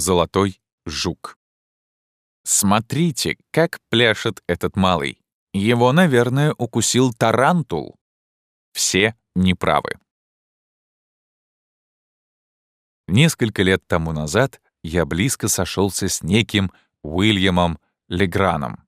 золотой жук. Смотрите, как пляшет этот малый. Его, наверное, укусил тарантул. Все неправы. Несколько лет тому назад я близко сошелся с неким Уильямом Леграном.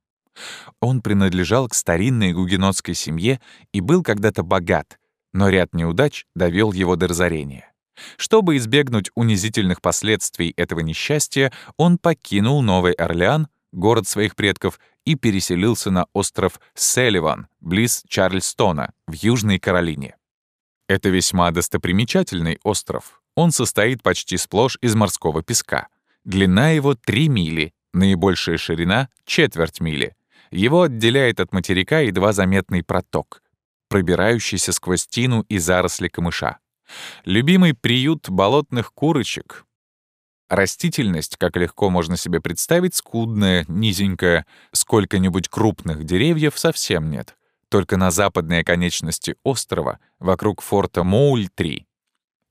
Он принадлежал к старинной гугенотской семье и был когда-то богат, но ряд неудач довел его до разорения. Чтобы избегнуть унизительных последствий этого несчастья, он покинул Новый Орлеан, город своих предков, и переселился на остров Селливан, близ Чарльстона, в Южной Каролине. Это весьма достопримечательный остров. Он состоит почти сплошь из морского песка. Длина его 3 мили, наибольшая ширина — четверть мили. Его отделяет от материка едва заметный проток, пробирающийся сквозь тину и заросли камыша. Любимый приют болотных курочек. Растительность, как легко можно себе представить, скудная, низенькая, сколько-нибудь крупных деревьев совсем нет. Только на западной оконечности острова, вокруг форта Моуль-3,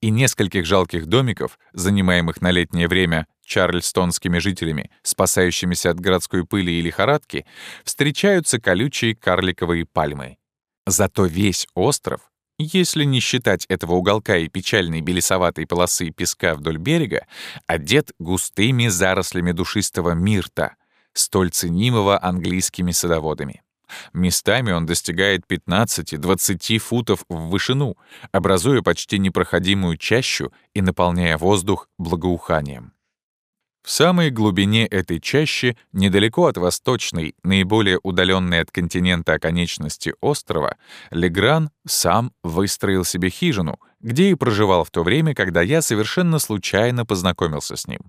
и нескольких жалких домиков, занимаемых на летнее время чарльстонскими жителями, спасающимися от городской пыли и лихорадки, встречаются колючие карликовые пальмы. Зато весь остров если не считать этого уголка и печальной белесоватой полосы песка вдоль берега, одет густыми зарослями душистого мирта, столь ценимого английскими садоводами. Местами он достигает 15-20 футов в вышину, образуя почти непроходимую чащу и наполняя воздух благоуханием. В самой глубине этой чащи, недалеко от восточной, наиболее удаленной от континента оконечности острова, Легран сам выстроил себе хижину, где и проживал в то время, когда я совершенно случайно познакомился с ним.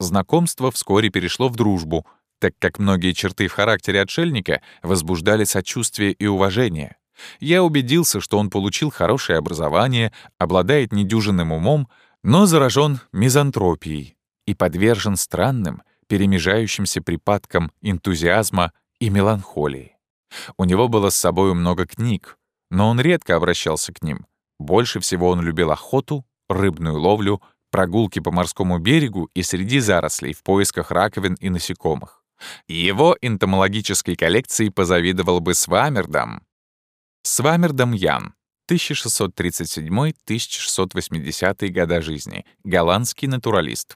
Знакомство вскоре перешло в дружбу, так как многие черты в характере отшельника возбуждали сочувствие и уважение. Я убедился, что он получил хорошее образование, обладает недюжинным умом, но заражен мизантропией, и подвержен странным, перемежающимся припадкам энтузиазма и меланхолии. У него было с собой много книг, но он редко обращался к ним. Больше всего он любил охоту, рыбную ловлю, прогулки по морскому берегу и среди зарослей в поисках раковин и насекомых. Его энтомологической коллекции позавидовал бы Свамердам. Свамердам Ян, 1637-1680 года жизни, голландский натуралист.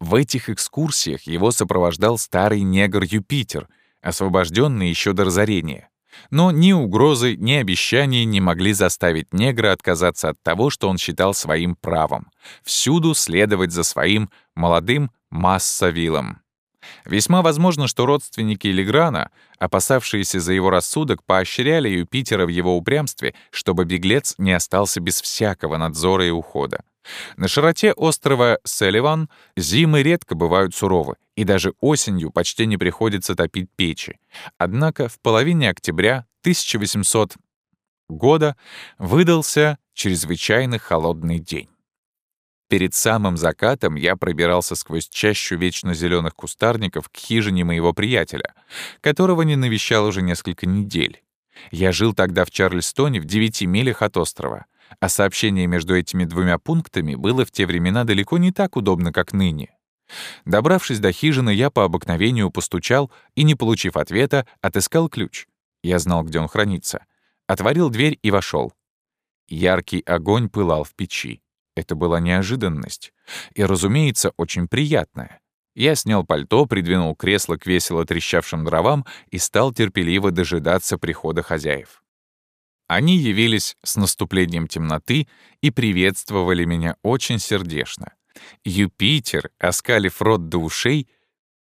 В этих экскурсиях его сопровождал старый негр Юпитер, освобожденный еще до разорения. Но ни угрозы, ни обещания не могли заставить негра отказаться от того, что он считал своим правом — всюду следовать за своим молодым Массавилом. Весьма возможно, что родственники Леграна, опасавшиеся за его рассудок, поощряли Юпитера в его упрямстве, чтобы беглец не остался без всякого надзора и ухода. На широте острова Селиван зимы редко бывают суровы, и даже осенью почти не приходится топить печи. Однако в половине октября 1800 года выдался чрезвычайно холодный день. Перед самым закатом я пробирался сквозь чащу вечно зеленых кустарников к хижине моего приятеля, которого не навещал уже несколько недель. Я жил тогда в Чарльстоне в девяти милях от острова а сообщение между этими двумя пунктами было в те времена далеко не так удобно, как ныне. Добравшись до хижины, я по обыкновению постучал и, не получив ответа, отыскал ключ. Я знал, где он хранится. Отворил дверь и вошел. Яркий огонь пылал в печи. Это была неожиданность. И, разумеется, очень приятная. Я снял пальто, придвинул кресло к весело трещавшим дровам и стал терпеливо дожидаться прихода хозяев. Они явились с наступлением темноты и приветствовали меня очень сердечно. Юпитер, оскалив рот до ушей,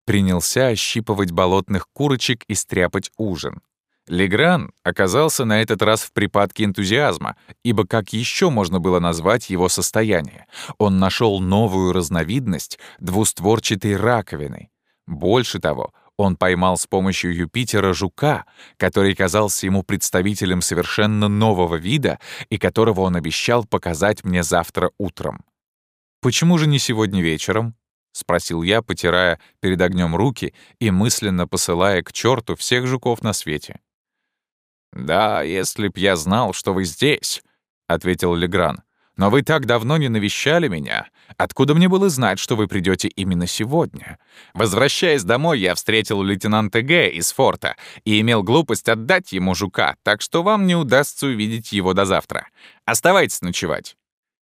принялся ощипывать болотных курочек и стряпать ужин. Легран оказался на этот раз в припадке энтузиазма, ибо как еще можно было назвать его состояние? Он нашел новую разновидность двустворчатой раковины. Больше того, он поймал с помощью Юпитера жука, который казался ему представителем совершенно нового вида и которого он обещал показать мне завтра утром. «Почему же не сегодня вечером?» — спросил я, потирая перед огнем руки и мысленно посылая к черту всех жуков на свете. «Да, если б я знал, что вы здесь», — ответил Легран. Но вы так давно не навещали меня. Откуда мне было знать, что вы придете именно сегодня? Возвращаясь домой, я встретил лейтенанта Г. из форта и имел глупость отдать ему жука, так что вам не удастся увидеть его до завтра. Оставайтесь ночевать.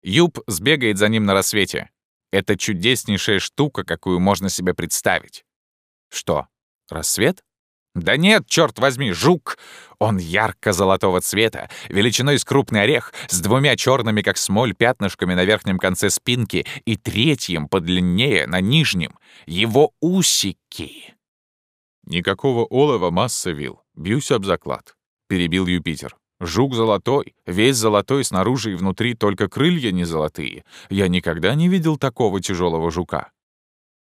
Юб сбегает за ним на рассвете. Это чудеснейшая штука, какую можно себе представить. Что, рассвет? Да нет, черт возьми, жук! Он ярко-золотого цвета, величиной с крупный орех, с двумя черными, как смоль, пятнышками на верхнем конце спинки и третьим подлиннее на нижнем. Его усики. Никакого олова масса вил. Бьюсь об заклад. Перебил Юпитер. Жук золотой, весь золотой снаружи и внутри, только крылья не золотые. Я никогда не видел такого тяжелого жука.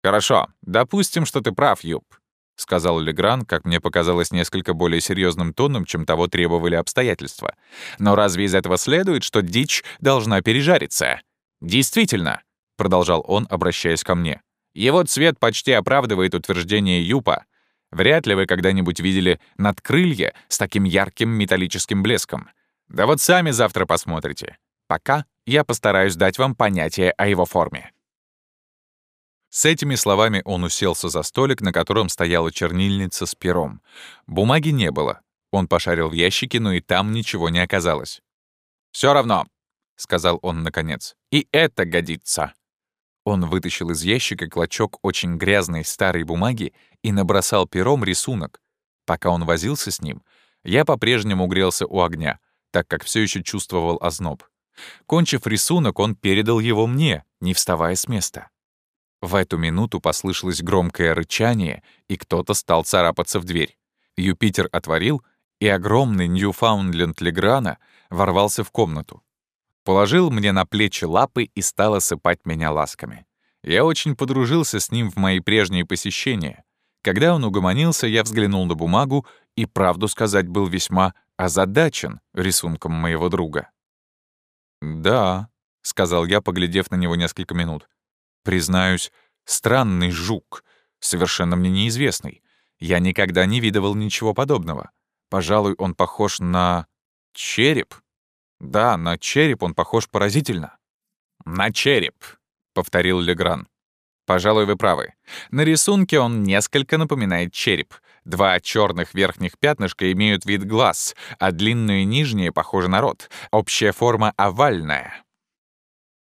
Хорошо, допустим, что ты прав, Юб. — сказал Легран, как мне показалось, несколько более серьезным тоном, чем того требовали обстоятельства. «Но разве из этого следует, что дичь должна пережариться?» «Действительно», — продолжал он, обращаясь ко мне, «его цвет почти оправдывает утверждение Юпа. Вряд ли вы когда-нибудь видели надкрылья с таким ярким металлическим блеском. Да вот сами завтра посмотрите. Пока я постараюсь дать вам понятие о его форме». С этими словами он уселся за столик, на котором стояла чернильница с пером. Бумаги не было. Он пошарил в ящике, но и там ничего не оказалось. Все равно», — сказал он наконец, — «и это годится». Он вытащил из ящика клочок очень грязной старой бумаги и набросал пером рисунок. Пока он возился с ним, я по-прежнему грелся у огня, так как все еще чувствовал озноб. Кончив рисунок, он передал его мне, не вставая с места. В эту минуту послышалось громкое рычание, и кто-то стал царапаться в дверь. Юпитер отворил, и огромный Ньюфаундленд Леграна ворвался в комнату. Положил мне на плечи лапы и стал осыпать меня ласками. Я очень подружился с ним в мои прежние посещения. Когда он угомонился, я взглянул на бумагу и, правду сказать, был весьма озадачен рисунком моего друга. «Да», — сказал я, поглядев на него несколько минут. Признаюсь, странный жук, совершенно мне неизвестный. Я никогда не видывал ничего подобного. Пожалуй, он похож на... череп? Да, на череп он похож поразительно. «На череп», — повторил Легран. «Пожалуй, вы правы. На рисунке он несколько напоминает череп. Два черных верхних пятнышка имеют вид глаз, а длинные нижние похожи на рот. Общая форма овальная».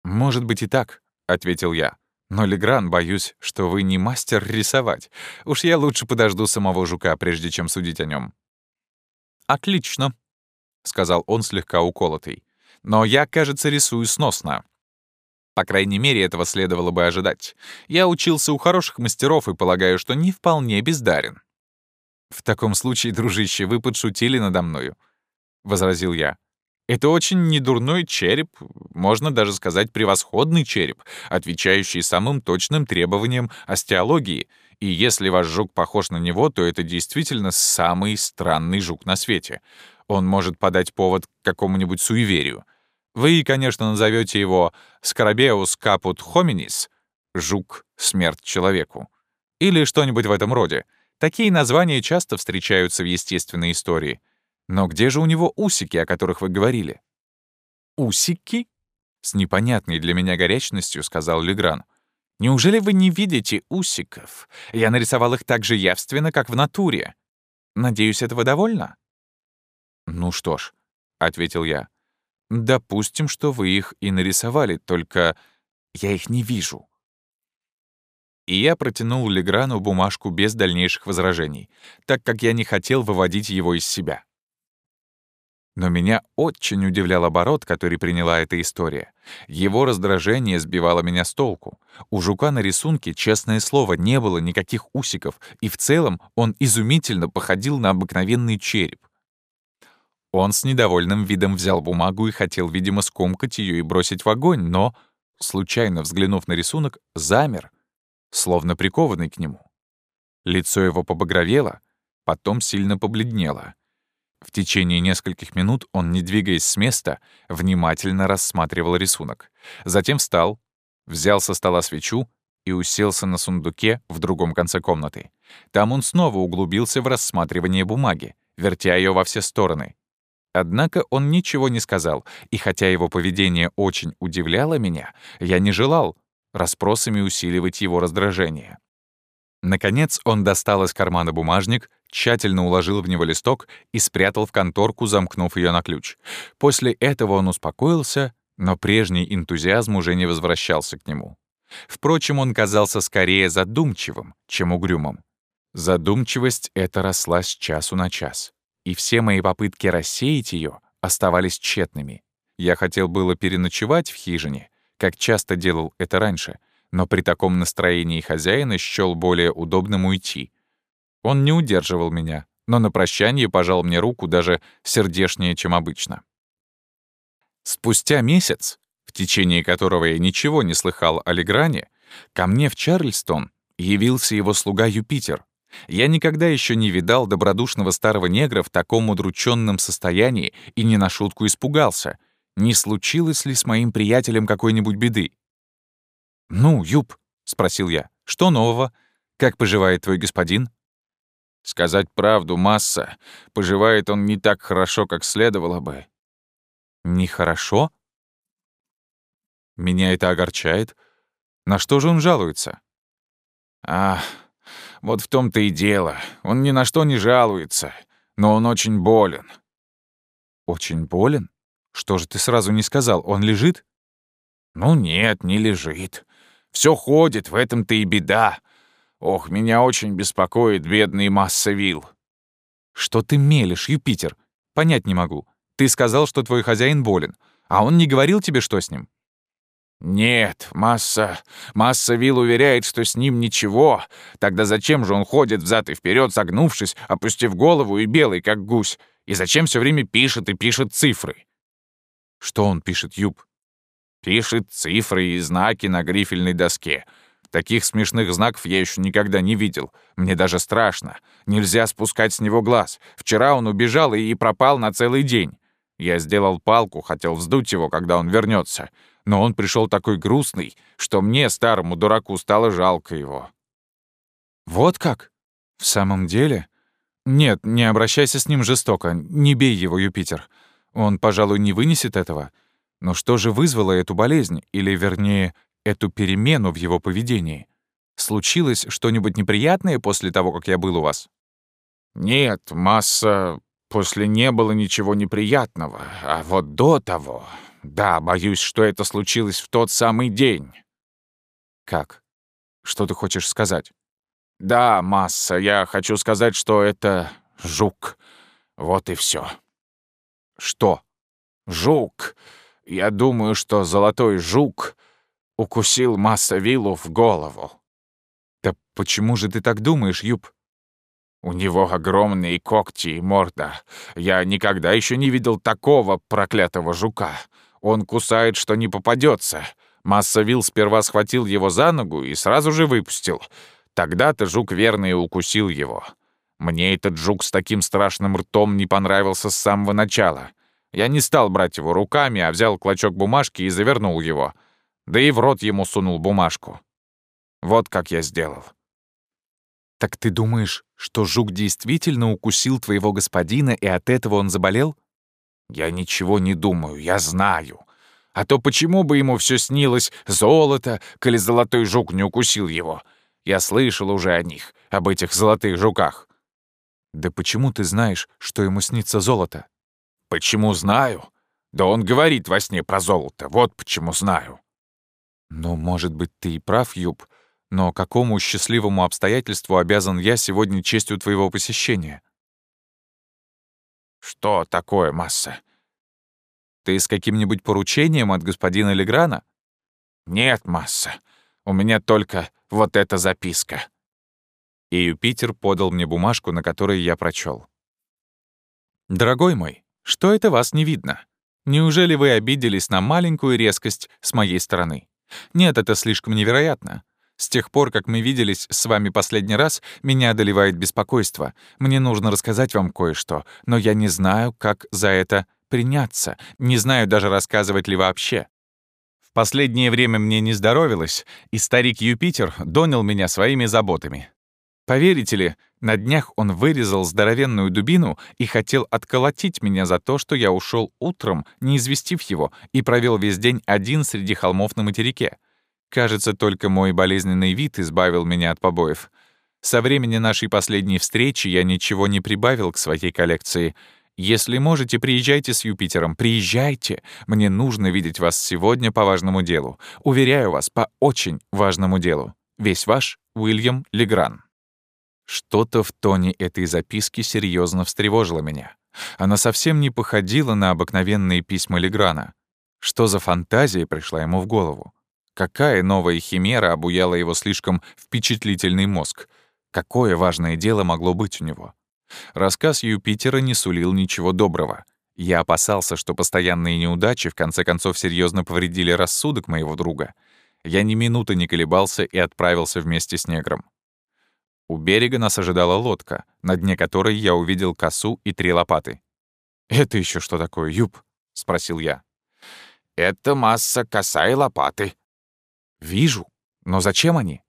«Может быть и так», — ответил я. Но, Легран, боюсь, что вы не мастер рисовать. Уж я лучше подожду самого жука, прежде чем судить о нем. «Отлично», — сказал он слегка уколотый. «Но я, кажется, рисую сносно. По крайней мере, этого следовало бы ожидать. Я учился у хороших мастеров и полагаю, что не вполне бездарен». «В таком случае, дружище, вы подшутили надо мною», — возразил я. Это очень недурной череп, можно даже сказать превосходный череп, отвечающий самым точным требованиям остеологии. И если ваш жук похож на него, то это действительно самый странный жук на свете. Он может подать повод к какому-нибудь суеверию. Вы, конечно, назовете его Scarabæus caput hominis — «жук — смерть человеку» или что-нибудь в этом роде. Такие названия часто встречаются в естественной истории — но где же у него усики, о которых вы говорили? Усики? С непонятной для меня горячностью сказал Легран. Неужели вы не видите усиков? Я нарисовал их так же явственно, как в натуре. Надеюсь, этого довольно? Ну что ж, ответил я. Допустим, что вы их и нарисовали, только я их не вижу. И я протянул Леграну бумажку без дальнейших возражений, так как я не хотел выводить его из себя. Но меня очень удивлял оборот, который приняла эта история. Его раздражение сбивало меня с толку. У жука на рисунке, честное слово, не было никаких усиков, и в целом он изумительно походил на обыкновенный череп. Он с недовольным видом взял бумагу и хотел, видимо, скомкать ее и бросить в огонь, но, случайно взглянув на рисунок, замер, словно прикованный к нему. Лицо его побагровело, потом сильно побледнело — в течение нескольких минут он, не двигаясь с места, внимательно рассматривал рисунок. Затем встал, взял со стола свечу и уселся на сундуке в другом конце комнаты. Там он снова углубился в рассматривание бумаги, вертя ее во все стороны. Однако он ничего не сказал, и хотя его поведение очень удивляло меня, я не желал расспросами усиливать его раздражение. Наконец он достал из кармана бумажник, тщательно уложил в него листок и спрятал в конторку, замкнув ее на ключ. После этого он успокоился, но прежний энтузиазм уже не возвращался к нему. Впрочем, он казался скорее задумчивым, чем угрюмым. Задумчивость эта росла с часу на час, и все мои попытки рассеять ее оставались тщетными. Я хотел было переночевать в хижине, как часто делал это раньше, но при таком настроении хозяина счёл более удобным уйти. Он не удерживал меня, но на прощание пожал мне руку даже сердешнее, чем обычно. Спустя месяц, в течение которого я ничего не слыхал о Легране, ко мне в Чарльстон явился его слуга Юпитер. Я никогда еще не видал добродушного старого негра в таком удрученном состоянии и не на шутку испугался. Не случилось ли с моим приятелем какой-нибудь беды? «Ну, Юп», — спросил я, — «что нового? Как поживает твой господин?» «Сказать правду, масса. Поживает он не так хорошо, как следовало бы. Нехорошо? Меня это огорчает. На что же он жалуется? А, вот в том-то и дело. Он ни на что не жалуется, но он очень болен. Очень болен? Что же ты сразу не сказал? Он лежит? Ну нет, не лежит. Все ходит, в этом-то и беда. Ох, меня очень беспокоит бедный Масса Вилл. Что ты мелешь, Юпитер? Понять не могу. Ты сказал, что твой хозяин болен, а он не говорил тебе, что с ним?» «Нет, Масса... Масса Вилл уверяет, что с ним ничего. Тогда зачем же он ходит взад и вперед, согнувшись, опустив голову и белый, как гусь? И зачем все время пишет и пишет цифры?» «Что он пишет, Юб?» «Пишет цифры и знаки на грифельной доске. Таких смешных знаков я еще никогда не видел. Мне даже страшно. Нельзя спускать с него глаз. Вчера он убежал и пропал на целый день. Я сделал палку, хотел вздуть его, когда он вернется, но он пришел такой грустный, что мне, старому дураку, стало жалко его. «Вот как? В самом деле? Нет, не обращайся с ним жестоко, не бей его, Юпитер. Он, пожалуй, не вынесет этого. Но что же вызвало эту болезнь, или, вернее, эту перемену в его поведении? Случилось что-нибудь неприятное после того, как я был у вас?» «Нет, масса После не было ничего неприятного, а вот до того... Да, боюсь, что это случилось в тот самый день. Как? Что ты хочешь сказать? Да, масса, я хочу сказать, что это жук. Вот и все. Что? Жук. Я думаю, что золотой жук укусил масса виллу в голову. Да почему же ты так думаешь, Юб? У него огромные когти и морда. Я никогда еще не видел такого проклятого жука. Он кусает, что не попадется. Массавил сперва схватил его за ногу и сразу же выпустил. Тогда-то жук верно и укусил его. Мне этот жук с таким страшным ртом не понравился с самого начала. Я не стал брать его руками, а взял клочок бумажки и завернул его. Да и в рот ему сунул бумажку. Вот как я сделал. «Так ты думаешь, что жук действительно укусил твоего господина, и от этого он заболел?» «Я ничего не думаю, я знаю. А то почему бы ему все снилось золото, коли золотой жук не укусил его? Я слышал уже о них, об этих золотых жуках». «Да почему ты знаешь, что ему снится золото?» «Почему знаю? Да он говорит во сне про золото, вот почему знаю». «Ну, может быть, ты и прав, Юб, но какому счастливому обстоятельству обязан я сегодня честью твоего посещения? Что такое масса? Ты с каким-нибудь поручением от господина Леграна? Нет, масса. У меня только вот эта записка. И Юпитер подал мне бумажку, на которой я прочел. «Дорогой мой, что это вас не видно? Неужели вы обиделись на маленькую резкость с моей стороны? Нет, это слишком невероятно. С тех пор, как мы виделись с вами последний раз, меня одолевает беспокойство. Мне нужно рассказать вам кое-что, но я не знаю, как за это приняться, не знаю даже, рассказывать ли вообще. В последнее время мне не здоровилось, и старик Юпитер донял меня своими заботами. Поверите ли, на днях он вырезал здоровенную дубину и хотел отколотить меня за то, что я ушел утром, не известив его, и провел весь день один среди холмов на материке. Кажется, только мой болезненный вид избавил меня от побоев. Со времени нашей последней встречи я ничего не прибавил к своей коллекции. Если можете, приезжайте с Юпитером, приезжайте. Мне нужно видеть вас сегодня по важному делу. Уверяю вас, по очень важному делу. Весь ваш Уильям Легран. Что-то в тоне этой записки серьезно встревожило меня. Она совсем не походила на обыкновенные письма Леграна. Что за фантазия пришла ему в голову? Какая новая химера обуяла его слишком впечатлительный мозг? Какое важное дело могло быть у него? Рассказ Юпитера не сулил ничего доброго. Я опасался, что постоянные неудачи в конце концов серьезно повредили рассудок моего друга. Я ни минуты не колебался и отправился вместе с негром. У берега нас ожидала лодка, на дне которой я увидел косу и три лопаты. «Это еще что такое, Юб?» — спросил я. «Это масса, коса и лопаты». «Вижу. Но зачем они?»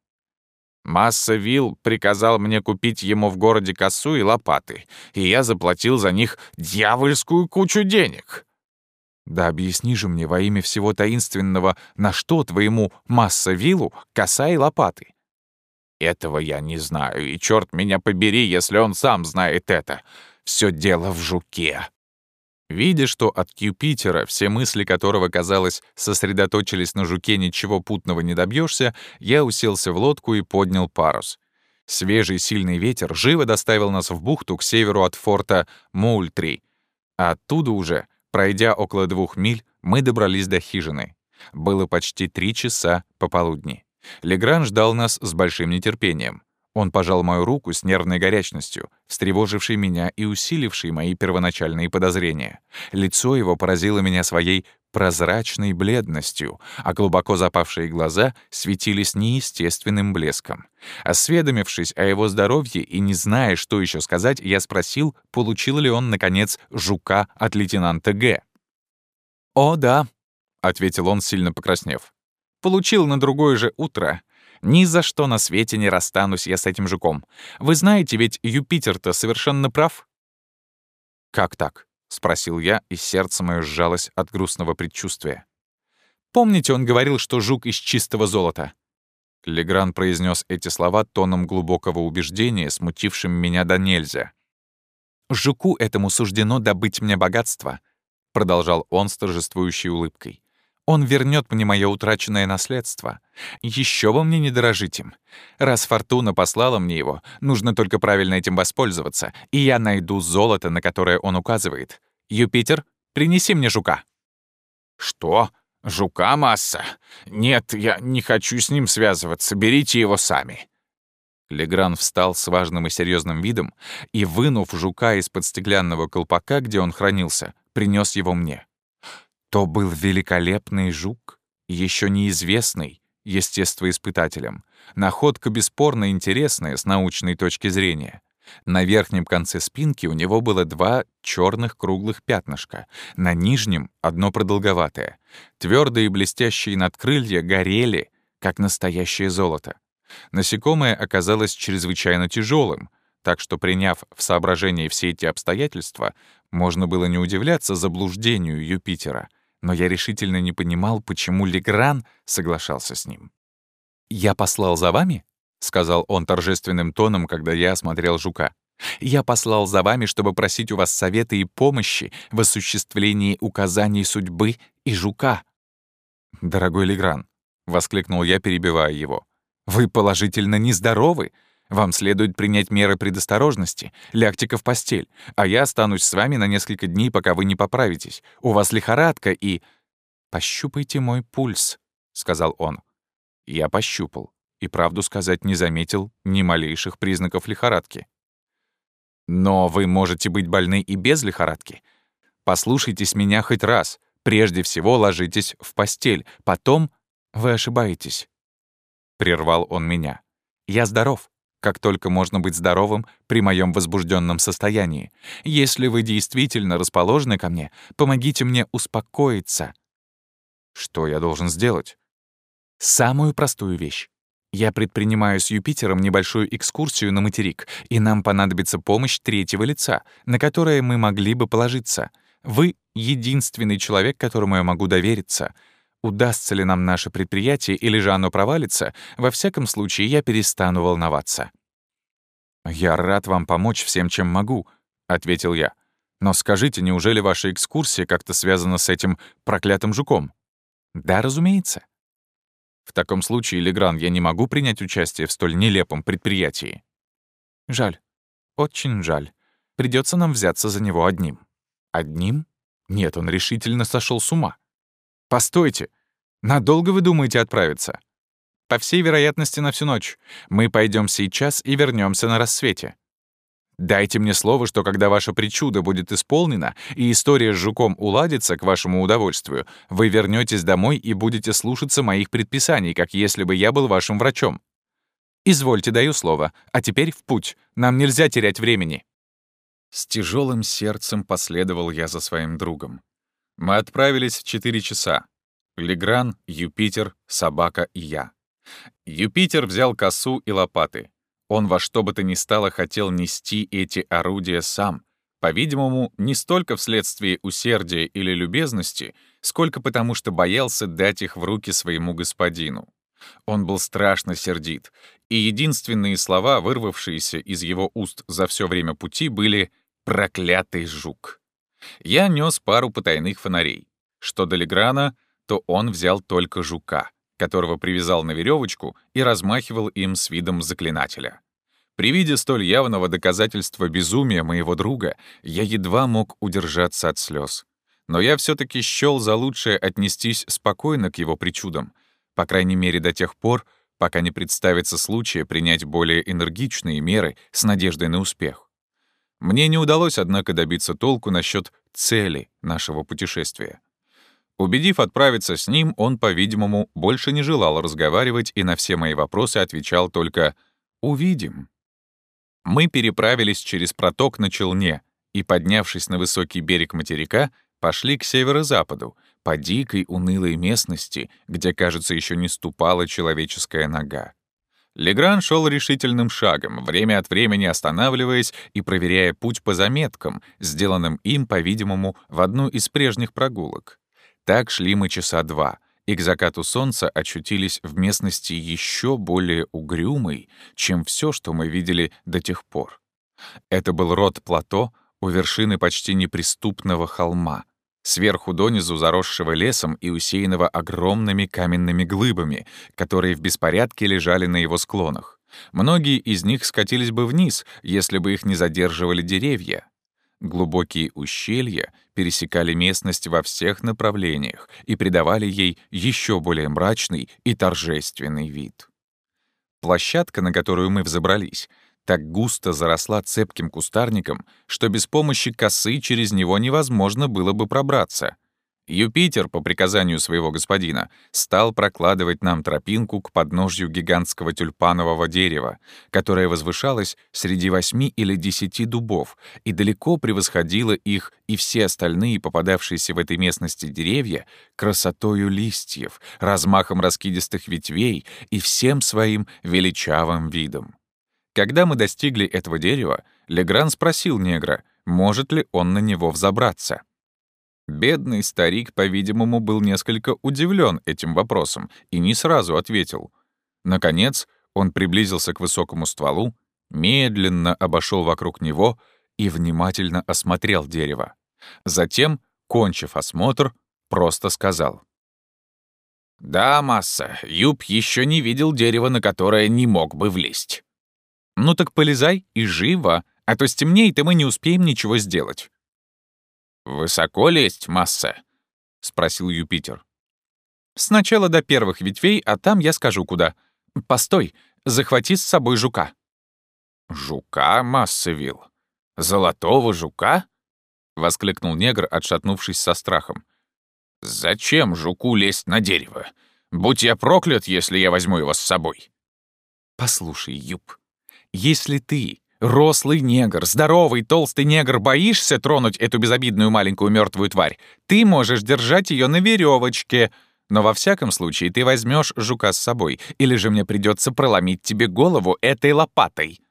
Масса Вилл приказал мне купить ему в городе косу и лопаты, и я заплатил за них дьявольскую кучу денег. Да объясни же мне во имя всего таинственного, на что твоему Масса Виллу коса и лопаты? Этого я не знаю, и черт меня побери, если он сам знает это. Все дело в жуке. Видя, что от Юпитера, все мысли которого, казалось, сосредоточились на жуке, ничего путного не добьешься, я уселся в лодку и поднял парус. Свежий сильный ветер живо доставил нас в бухту к северу от форта Моультри. А оттуда уже, пройдя около двух миль, мы добрались до хижины. Было почти три часа пополудни. Легран ждал нас с большим нетерпением. Он пожал мою руку с нервной горячностью, встревожившей меня и усилившей мои первоначальные подозрения. Лицо его поразило меня своей прозрачной бледностью, а глубоко запавшие глаза светились неестественным блеском. Осведомившись о его здоровье и не зная, что еще сказать, я спросил, получил ли он, наконец, жука от лейтенанта Г. «О, да», — ответил он, сильно покраснев. Получил на другое же утро. Ни за что на свете не расстанусь я с этим жуком. Вы знаете, ведь Юпитер-то совершенно прав. «Как так?» — спросил я, и сердце мое сжалось от грустного предчувствия. «Помните, он говорил, что жук из чистого золота?» Легран произнес эти слова тоном глубокого убеждения, смутившим меня до нельзя. «Жуку этому суждено добыть мне богатство», — продолжал он с торжествующей улыбкой. Он вернет мне мое утраченное наследство. Еще бы мне не дорожить им. Раз фортуна послала мне его, нужно только правильно этим воспользоваться, и я найду золото, на которое он указывает. Юпитер, принеси мне жука». «Что? Жука масса? Нет, я не хочу с ним связываться, берите его сами». Легран встал с важным и серьезным видом и, вынув жука из-под стеклянного колпака, где он хранился, принес его мне. То был великолепный жук, еще неизвестный естествоиспытателям. Находка бесспорно интересная с научной точки зрения. На верхнем конце спинки у него было два черных круглых пятнышка, на нижнем — одно продолговатое. Твердые блестящие надкрылья горели, как настоящее золото. Насекомое оказалось чрезвычайно тяжелым, так что, приняв в соображение все эти обстоятельства, можно было не удивляться заблуждению Юпитера — но я решительно не понимал, почему Легран соглашался с ним. «Я послал за вами?» — сказал он торжественным тоном, когда я осмотрел жука. «Я послал за вами, чтобы просить у вас совета и помощи в осуществлении указаний судьбы и жука». «Дорогой Легран», — воскликнул я, перебивая его, — «вы положительно нездоровы. Вам следует принять меры предосторожности. Лягте-ка в постель, а я останусь с вами на несколько дней, пока вы не поправитесь. У вас лихорадка и...» «Пощупайте мой пульс», — сказал он. Я пощупал и, правду сказать, не заметил ни малейших признаков лихорадки. «Но вы можете быть больны и без лихорадки. Послушайтесь меня хоть раз. Прежде всего ложитесь в постель, потом вы ошибаетесь». Прервал он меня. «Я здоров как только можно быть здоровым при моем возбужденном состоянии. Если вы действительно расположены ко мне, помогите мне успокоиться. Что я должен сделать? Самую простую вещь. Я предпринимаю с Юпитером небольшую экскурсию на материк, и нам понадобится помощь третьего лица, на которое мы могли бы положиться. Вы — единственный человек, которому я могу довериться. Удастся ли нам наше предприятие или же оно провалится, во всяком случае я перестану волноваться. «Я рад вам помочь всем, чем могу», — ответил я. «Но скажите, неужели ваша экскурсия как-то связана с этим проклятым жуком?» «Да, разумеется». В таком случае, Легран, я не могу принять участие в столь нелепом предприятии. Жаль. Очень жаль. Придется нам взяться за него одним. Одним? Нет, он решительно сошел с ума. Постойте. Надолго вы думаете отправиться? По всей вероятности, на всю ночь. Мы пойдем сейчас и вернемся на рассвете. Дайте мне слово, что когда ваша причуда будет исполнена и история с жуком уладится к вашему удовольствию, вы вернетесь домой и будете слушаться моих предписаний, как если бы я был вашим врачом. Извольте, даю слово. А теперь в путь. Нам нельзя терять времени. С тяжелым сердцем последовал я за своим другом. Мы отправились в 4 часа. Легран, Юпитер, собака и я. Юпитер взял косу и лопаты. Он во что бы то ни стало хотел нести эти орудия сам, по-видимому, не столько вследствие усердия или любезности, сколько потому, что боялся дать их в руки своему господину. Он был страшно сердит, и единственные слова, вырвавшиеся из его уст за все время пути, были «проклятый жук». Я нес пару потайных фонарей. Что до Леграна, то он взял только жука которого привязал на веревочку и размахивал им с видом заклинателя. При виде столь явного доказательства безумия моего друга я едва мог удержаться от слез. Но я все таки счел за лучшее отнестись спокойно к его причудам, по крайней мере до тех пор, пока не представится случая принять более энергичные меры с надеждой на успех. Мне не удалось, однако, добиться толку насчет цели нашего путешествия. Убедив отправиться с ним, он, по-видимому, больше не желал разговаривать и на все мои вопросы отвечал только «Увидим». Мы переправились через проток на челне и, поднявшись на высокий берег материка, пошли к северо-западу, по дикой унылой местности, где, кажется, еще не ступала человеческая нога. Легран шел решительным шагом, время от времени останавливаясь и проверяя путь по заметкам, сделанным им, по-видимому, в одну из прежних прогулок. Так шли мы часа два, и к закату солнца очутились в местности еще более угрюмой, чем все, что мы видели до тех пор. Это был род плато у вершины почти неприступного холма, сверху донизу заросшего лесом и усеянного огромными каменными глыбами, которые в беспорядке лежали на его склонах. Многие из них скатились бы вниз, если бы их не задерживали деревья. Глубокие ущелья пересекали местность во всех направлениях и придавали ей еще более мрачный и торжественный вид. Площадка, на которую мы взобрались, так густо заросла цепким кустарником, что без помощи косы через него невозможно было бы пробраться. Юпитер, по приказанию своего господина, стал прокладывать нам тропинку к подножью гигантского тюльпанового дерева, которое возвышалось среди восьми или десяти дубов и далеко превосходило их и все остальные попадавшиеся в этой местности деревья красотою листьев, размахом раскидистых ветвей и всем своим величавым видом. Когда мы достигли этого дерева, Легран спросил негра, может ли он на него взобраться. Бедный старик, по-видимому, был несколько удивлен этим вопросом и не сразу ответил. Наконец, он приблизился к высокому стволу, медленно обошел вокруг него и внимательно осмотрел дерево. Затем, кончив осмотр, просто сказал. «Да, масса, Юб еще не видел дерева, на которое не мог бы влезть». «Ну так полезай и живо, а то стемнеет, и мы не успеем ничего сделать». «Высоко лезть, масса?» — спросил Юпитер. «Сначала до первых ветвей, а там я скажу куда. Постой, захвати с собой жука». «Жука, масса вил? Золотого жука?» — воскликнул негр, отшатнувшись со страхом. «Зачем жуку лезть на дерево? Будь я проклят, если я возьму его с собой». «Послушай, Юб, если ты Рослый негр, здоровый, толстый негр, боишься тронуть эту безобидную маленькую мертвую тварь? Ты можешь держать ее на веревочке. Но во всяком случае ты возьмешь жука с собой, или же мне придется проломить тебе голову этой лопатой».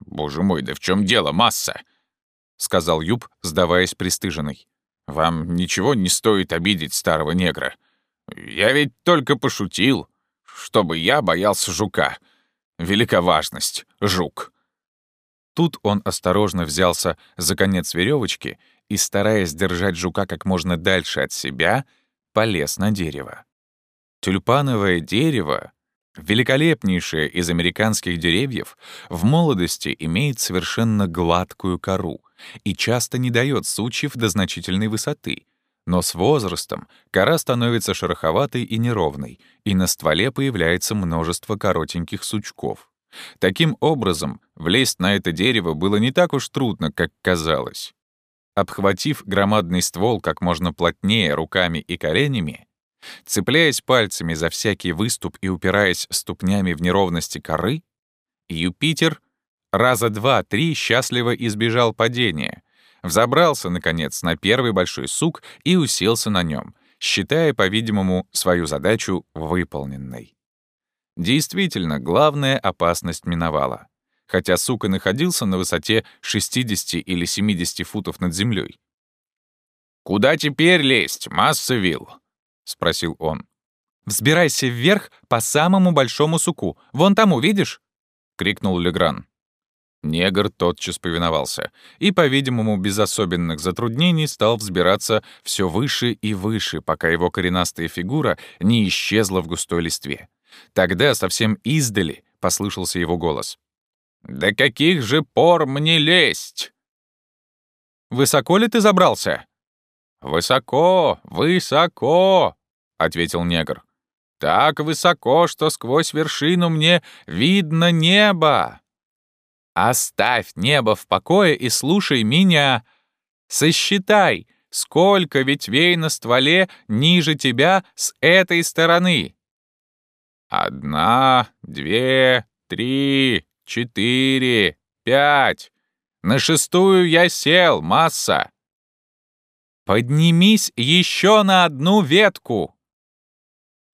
«Боже мой, да в чем дело, масса?» — сказал Юб, сдаваясь пристыженный. «Вам ничего не стоит обидеть старого негра. Я ведь только пошутил, чтобы я боялся жука. Велика важность, жук». Тут он осторожно взялся за конец веревочки и, стараясь держать жука как можно дальше от себя, полез на дерево. Тюльпановое дерево, великолепнейшее из американских деревьев, в молодости имеет совершенно гладкую кору и часто не дает сучьев до значительной высоты, но с возрастом кора становится шероховатой и неровной, и на стволе появляется множество коротеньких сучков. Таким образом, влезть на это дерево было не так уж трудно, как казалось. Обхватив громадный ствол как можно плотнее руками и коленями, цепляясь пальцами за всякий выступ и упираясь ступнями в неровности коры, Юпитер раза два-три счастливо избежал падения, взобрался, наконец, на первый большой сук и уселся на нем, считая, по-видимому, свою задачу выполненной. Действительно, главная опасность миновала хотя сука находился на высоте 60 или 70 футов над землей. «Куда теперь лезть, Массавилл?» — спросил он. «Взбирайся вверх по самому большому суку. Вон там увидишь?» — крикнул Легран. Негр тотчас повиновался и, по-видимому, без особенных затруднений стал взбираться все выше и выше, пока его коренастая фигура не исчезла в густой листве. Тогда совсем издали послышался его голос. «До каких же пор мне лезть?» «Высоко ли ты забрался?» «Высоко, высоко», — ответил негр. «Так высоко, что сквозь вершину мне видно небо». «Оставь небо в покое и слушай меня. Сосчитай, сколько ветвей на стволе ниже тебя с этой стороны». «Одна, две, три, четыре, пять. На шестую я сел, масса. Поднимись еще на одну ветку.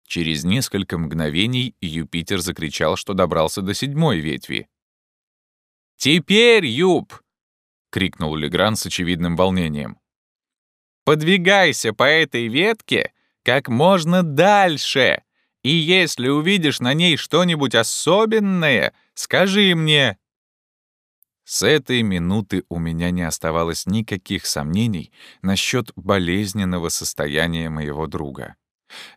Через несколько мгновений Юпитер закричал, что добрался до седьмой ветви. «Теперь, Юп!» — крикнул Легран с очевидным волнением. «Подвигайся по этой ветке как можно дальше, и если увидишь на ней что-нибудь особенное, Скажи мне!» С этой минуты у меня не оставалось никаких сомнений насчет болезненного состояния моего друга.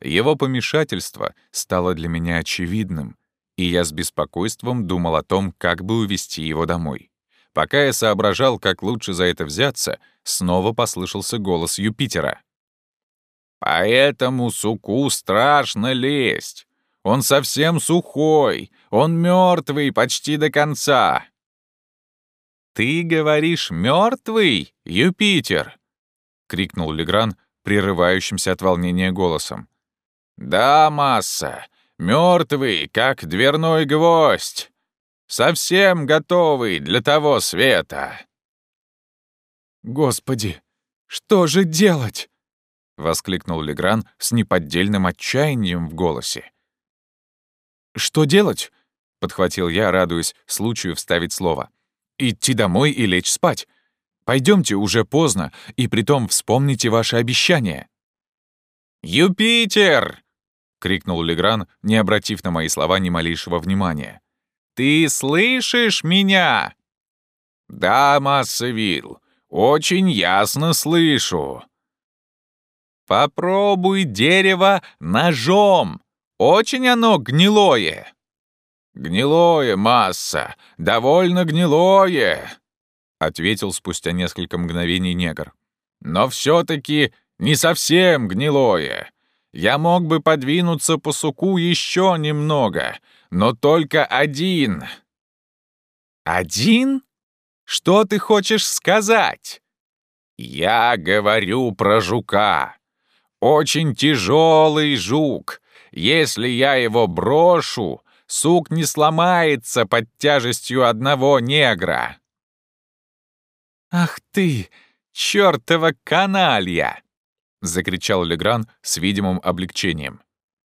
Его помешательство стало для меня очевидным, и я с беспокойством думал о том, как бы увести его домой. Пока я соображал, как лучше за это взяться, снова послышался голос Юпитера. «По этому суку страшно лезть. Он совсем сухой, он мертвый почти до конца. «Ты говоришь, мертвый, Юпитер?» — крикнул Легран, прерывающимся от волнения голосом. «Да, масса, мертвый, как дверной гвоздь. Совсем готовый для того света». «Господи, что же делать?» — воскликнул Легран с неподдельным отчаянием в голосе. «Что делать?» — подхватил я, радуясь случаю вставить слово. «Идти домой и лечь спать. Пойдемте, уже поздно, и притом вспомните ваши обещания». «Юпитер!» — крикнул Легран, не обратив на мои слова ни малейшего внимания. «Ты слышишь меня?» «Да, Массавилл, очень ясно слышу». «Попробуй дерево ножом!» Очень оно гнилое». «Гнилое, масса, довольно гнилое», — ответил спустя несколько мгновений негр. «Но все-таки не совсем гнилое. Я мог бы подвинуться по суку еще немного, но только один». «Один? Что ты хочешь сказать?» «Я говорю про жука. Очень тяжелый жук, если я его брошу, сук не сломается под тяжестью одного негра. «Ах ты, чертова каналья!» — закричал Легран с видимым облегчением.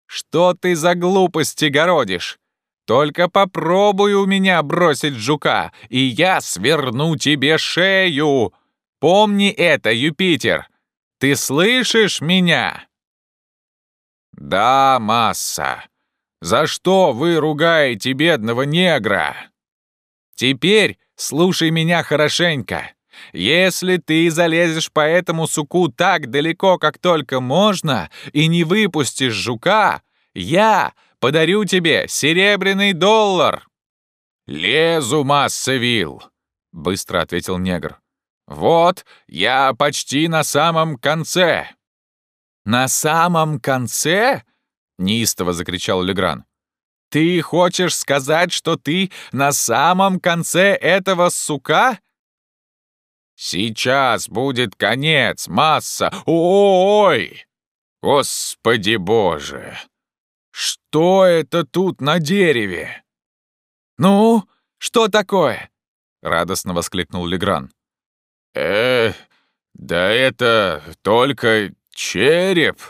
«Что ты за глупости городишь? Только попробуй у меня бросить жука, и я сверну тебе шею! Помни это, Юпитер! Ты слышишь меня?» «Да, масса. За что вы ругаете бедного негра?» «Теперь слушай меня хорошенько. Если ты залезешь по этому суку так далеко, как только можно, и не выпустишь жука, я подарю тебе серебряный доллар!» «Лезу, Массавилл!» — быстро ответил негр. «Вот, я почти на самом конце!» «На самом конце?» — неистово закричал Легран. «Ты хочешь сказать, что ты на самом конце этого сука?» «Сейчас будет конец, масса! Ой! Господи боже! Что это тут на дереве?» «Ну, что такое?» — радостно воскликнул Легран. «Э, да это только череп.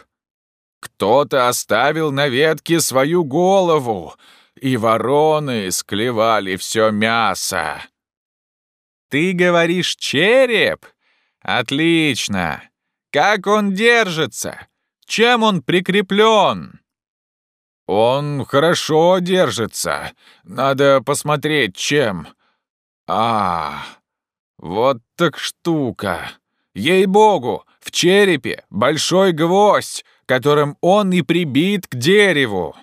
Кто-то оставил на ветке свою голову, и вороны склевали все мясо. «Ты говоришь череп? Отлично! Как он держится? Чем он прикреплен?» «Он хорошо держится. Надо посмотреть, чем. А, вот так штука. Ей-богу, в черепе большой гвоздь, которым он и прибит к дереву».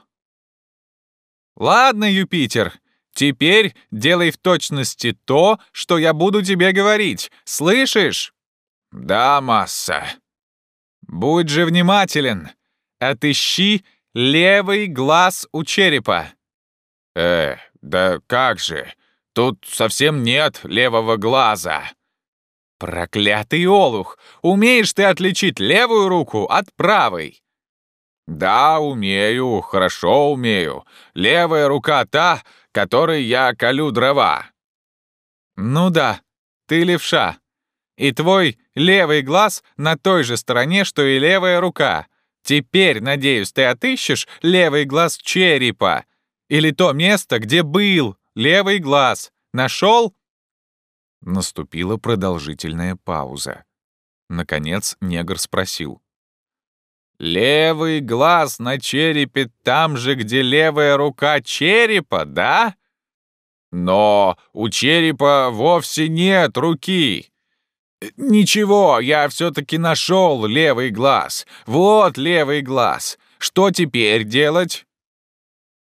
«Ладно, Юпитер, Теперь делай в точности то, что я буду тебе говорить. Слышишь? Да, масса. Будь же внимателен. Отыщи левый глаз у черепа. Э, да как же? Тут совсем нет левого глаза. Проклятый олух! Умеешь ты отличить левую руку от правой? Да, умею, хорошо умею. Левая рука та, которой я колю дрова». «Ну да, ты левша. И твой левый глаз на той же стороне, что и левая рука. Теперь, надеюсь, ты отыщешь левый глаз черепа. Или то место, где был левый глаз. Нашел?» Наступила продолжительная пауза. Наконец негр спросил. Левый глаз на черепе там же, где левая рука черепа, да? Но у черепа вовсе нет руки. Ничего, я все-таки нашел левый глаз. Вот левый глаз. Что теперь делать?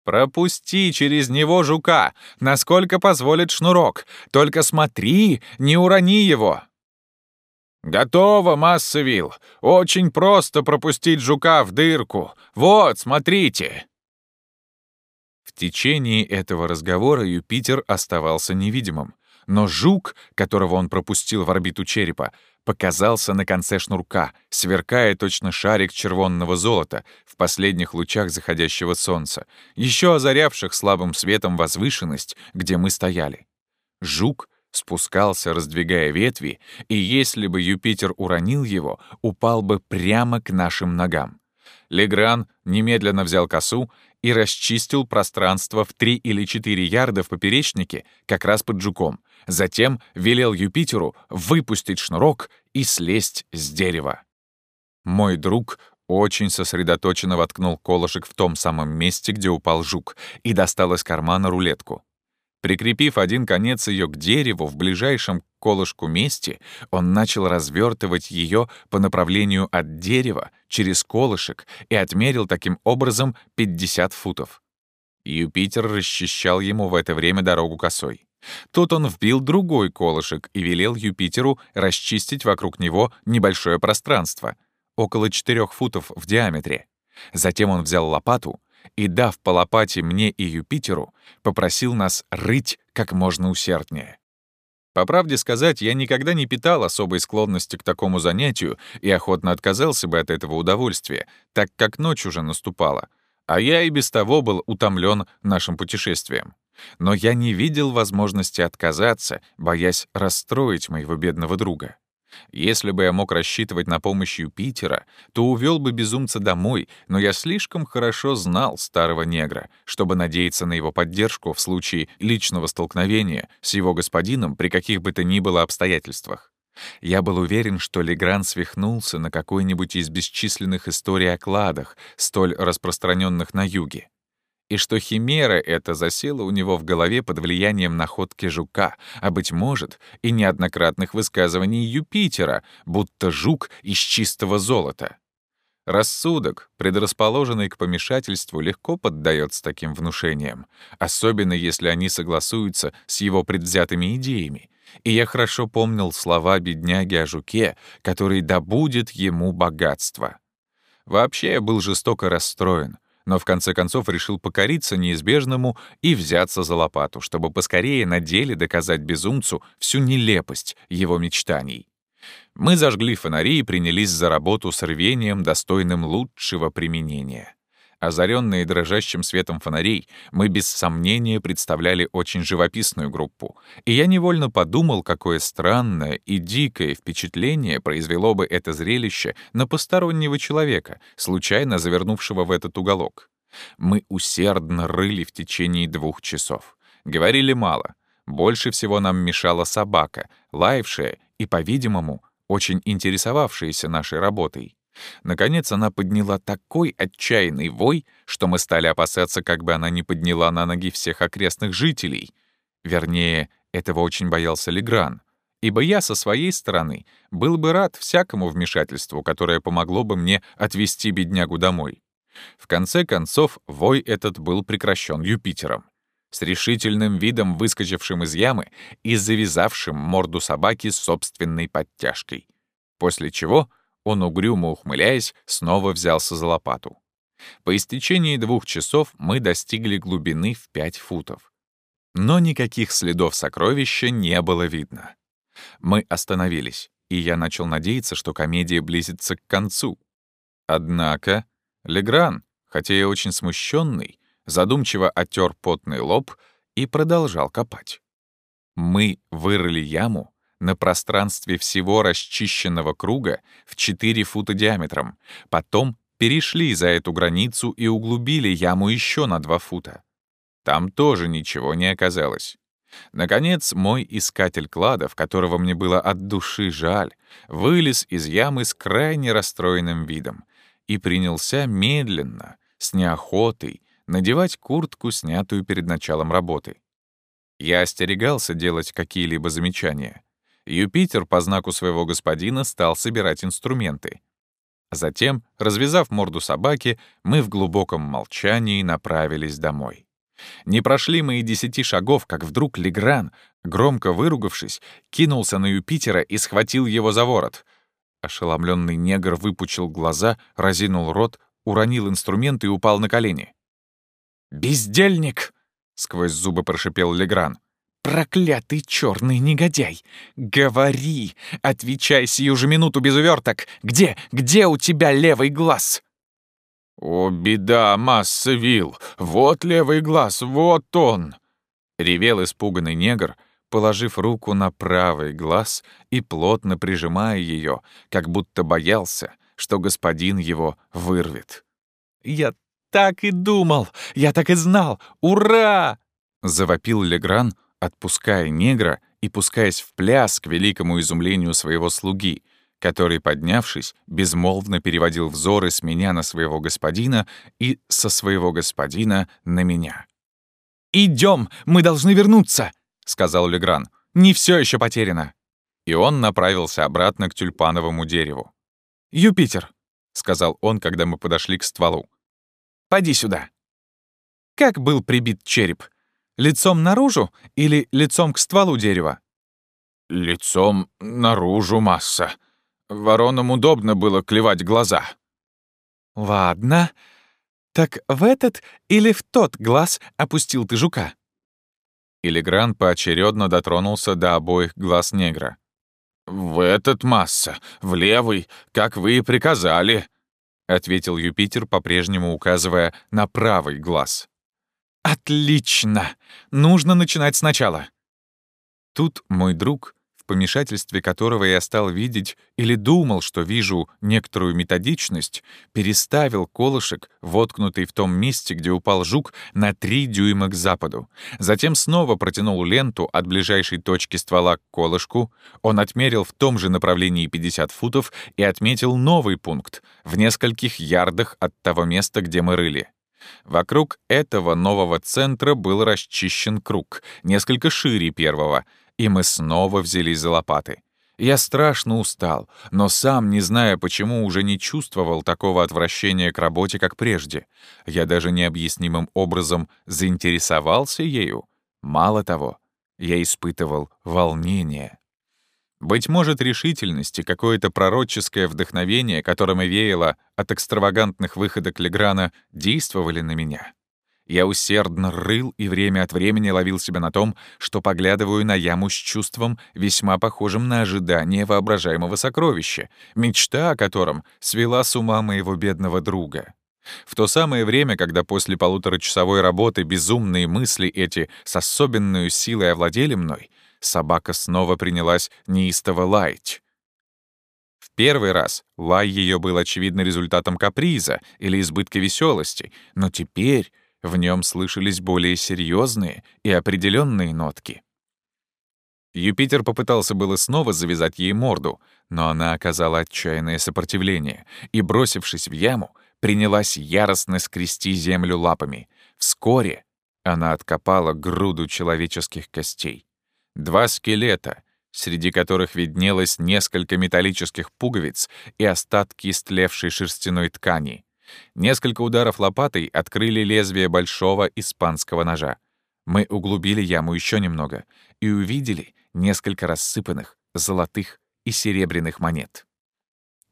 Пропусти через него жука, насколько позволит шнурок. Только смотри, не урони его. «Готово, Массавилл. Очень просто пропустить жука в дырку. Вот, смотрите!» В течение этого разговора Юпитер оставался невидимым, но жук, которого он пропустил в орбиту черепа, показался на конце шнурка, сверкая точно шарик червонного золота в последних лучах заходящего солнца, еще озарявших слабым светом возвышенность, где мы стояли. Жук спускался, раздвигая ветви, и если бы Юпитер уронил его, упал бы прямо к нашим ногам. Легран немедленно взял косу и расчистил пространство в три или четыре ярда в поперечнике, как раз под жуком. Затем велел Юпитеру выпустить шнурок и слезть с дерева. Мой друг очень сосредоточенно воткнул колышек в том самом месте, где упал жук, и достал из кармана рулетку. Прикрепив один конец ее к дереву в ближайшем колышку месте, он начал развертывать ее по направлению от дерева через колышек и отмерил таким образом 50 футов. Юпитер расчищал ему в это время дорогу косой. Тут он вбил другой колышек и велел Юпитеру расчистить вокруг него небольшое пространство, около 4 футов в диаметре. Затем он взял лопату и, дав по лопате мне и Юпитеру, попросил нас рыть как можно усерднее. По правде сказать, я никогда не питал особой склонности к такому занятию и охотно отказался бы от этого удовольствия, так как ночь уже наступала, а я и без того был утомлен нашим путешествием. Но я не видел возможности отказаться, боясь расстроить моего бедного друга. Если бы я мог рассчитывать на помощь Юпитера, то увел бы безумца домой, но я слишком хорошо знал старого негра, чтобы надеяться на его поддержку в случае личного столкновения с его господином при каких бы то ни было обстоятельствах. Я был уверен, что Легран свихнулся на какой-нибудь из бесчисленных историй о кладах, столь распространенных на юге и что химера эта засела у него в голове под влиянием находки жука, а, быть может, и неоднократных высказываний Юпитера, будто жук из чистого золота. Рассудок, предрасположенный к помешательству, легко поддается таким внушениям, особенно если они согласуются с его предвзятыми идеями. И я хорошо помнил слова бедняги о жуке, который добудет ему богатство. Вообще я был жестоко расстроен, но в конце концов решил покориться неизбежному и взяться за лопату, чтобы поскорее на деле доказать безумцу всю нелепость его мечтаний. Мы зажгли фонари и принялись за работу с рвением, достойным лучшего применения. Озаренные дрожащим светом фонарей, мы без сомнения представляли очень живописную группу, и я невольно подумал, какое странное и дикое впечатление произвело бы это зрелище на постороннего человека, случайно завернувшего в этот уголок. Мы усердно рыли в течение двух часов. Говорили мало. Больше всего нам мешала собака, лаявшая и, по-видимому, очень интересовавшаяся нашей работой. Наконец она подняла такой отчаянный вой, что мы стали опасаться, как бы она не подняла на ноги всех окрестных жителей. Вернее, этого очень боялся Легран, ибо я со своей стороны был бы рад всякому вмешательству, которое помогло бы мне отвезти беднягу домой. В конце концов, вой этот был прекращен Юпитером, с решительным видом выскочившим из ямы и завязавшим морду собаки собственной подтяжкой. После чего — он, угрюмо ухмыляясь, снова взялся за лопату. По истечении двух часов мы достигли глубины в пять футов. Но никаких следов сокровища не было видно. Мы остановились, и я начал надеяться, что комедия близится к концу. Однако Легран, хотя и очень смущенный, задумчиво оттер потный лоб и продолжал копать. Мы вырыли яму, на пространстве всего расчищенного круга в 4 фута диаметром. Потом перешли за эту границу и углубили яму еще на 2 фута. Там тоже ничего не оказалось. Наконец, мой искатель кладов, которого мне было от души жаль, вылез из ямы с крайне расстроенным видом и принялся медленно, с неохотой, надевать куртку, снятую перед началом работы. Я остерегался делать какие-либо замечания. Юпитер по знаку своего господина стал собирать инструменты. Затем, развязав морду собаки, мы в глубоком молчании направились домой. Не прошли мы и десяти шагов, как вдруг Легран, громко выругавшись, кинулся на Юпитера и схватил его за ворот. Ошеломленный негр выпучил глаза, разинул рот, уронил инструмент и упал на колени. «Бездельник!» — сквозь зубы прошипел Легран. «Проклятый черный негодяй! Говори! Отвечай сию же минуту без уверток! Где, где у тебя левый глаз?» «О, беда, масса вил! Вот левый глаз, вот он!» Ревел испуганный негр, положив руку на правый глаз и плотно прижимая ее, как будто боялся, что господин его вырвет. «Я так и думал! Я так и знал! Ура!» — завопил Легран, отпуская негра и пускаясь в пляс к великому изумлению своего слуги, который, поднявшись, безмолвно переводил взоры с меня на своего господина и со своего господина на меня. «Идем, мы должны вернуться!» — сказал Легран. «Не все еще потеряно!» И он направился обратно к тюльпановому дереву. «Юпитер!» — сказал он, когда мы подошли к стволу. «Поди сюда!» Как был прибит череп? Лицом наружу или лицом к стволу дерева? Лицом наружу масса. Воронам удобно было клевать глаза. Ладно. Так в этот или в тот глаз опустил ты жука? Илигран поочередно дотронулся до обоих глаз негра. «В этот масса, в левый, как вы и приказали», — ответил Юпитер, по-прежнему указывая на правый глаз. «Отлично! Нужно начинать сначала». Тут мой друг, в помешательстве которого я стал видеть или думал, что вижу некоторую методичность, переставил колышек, воткнутый в том месте, где упал жук, на три дюйма к западу. Затем снова протянул ленту от ближайшей точки ствола к колышку. Он отмерил в том же направлении 50 футов и отметил новый пункт в нескольких ярдах от того места, где мы рыли. Вокруг этого нового центра был расчищен круг, несколько шире первого, и мы снова взялись за лопаты. Я страшно устал, но сам, не зная почему, уже не чувствовал такого отвращения к работе, как прежде. Я даже необъяснимым образом заинтересовался ею. Мало того, я испытывал волнение. Быть может, решительность и какое-то пророческое вдохновение, которым и веяло от экстравагантных выходок Леграна, действовали на меня. Я усердно рыл и время от времени ловил себя на том, что поглядываю на яму с чувством, весьма похожим на ожидание воображаемого сокровища, мечта о котором свела с ума моего бедного друга. В то самое время, когда после полуторачасовой работы безумные мысли эти с особенной силой овладели мной, собака снова принялась неистово лаять. В первый раз лай ее был очевидно результатом каприза или избытка веселости, но теперь в нем слышались более серьезные и определенные нотки. Юпитер попытался было снова завязать ей морду, но она оказала отчаянное сопротивление и, бросившись в яму, принялась яростно скрести землю лапами. Вскоре она откопала груду человеческих костей. Два скелета, среди которых виднелось несколько металлических пуговиц и остатки истлевшей шерстяной ткани. Несколько ударов лопатой открыли лезвие большого испанского ножа. Мы углубили яму еще немного и увидели несколько рассыпанных золотых и серебряных монет.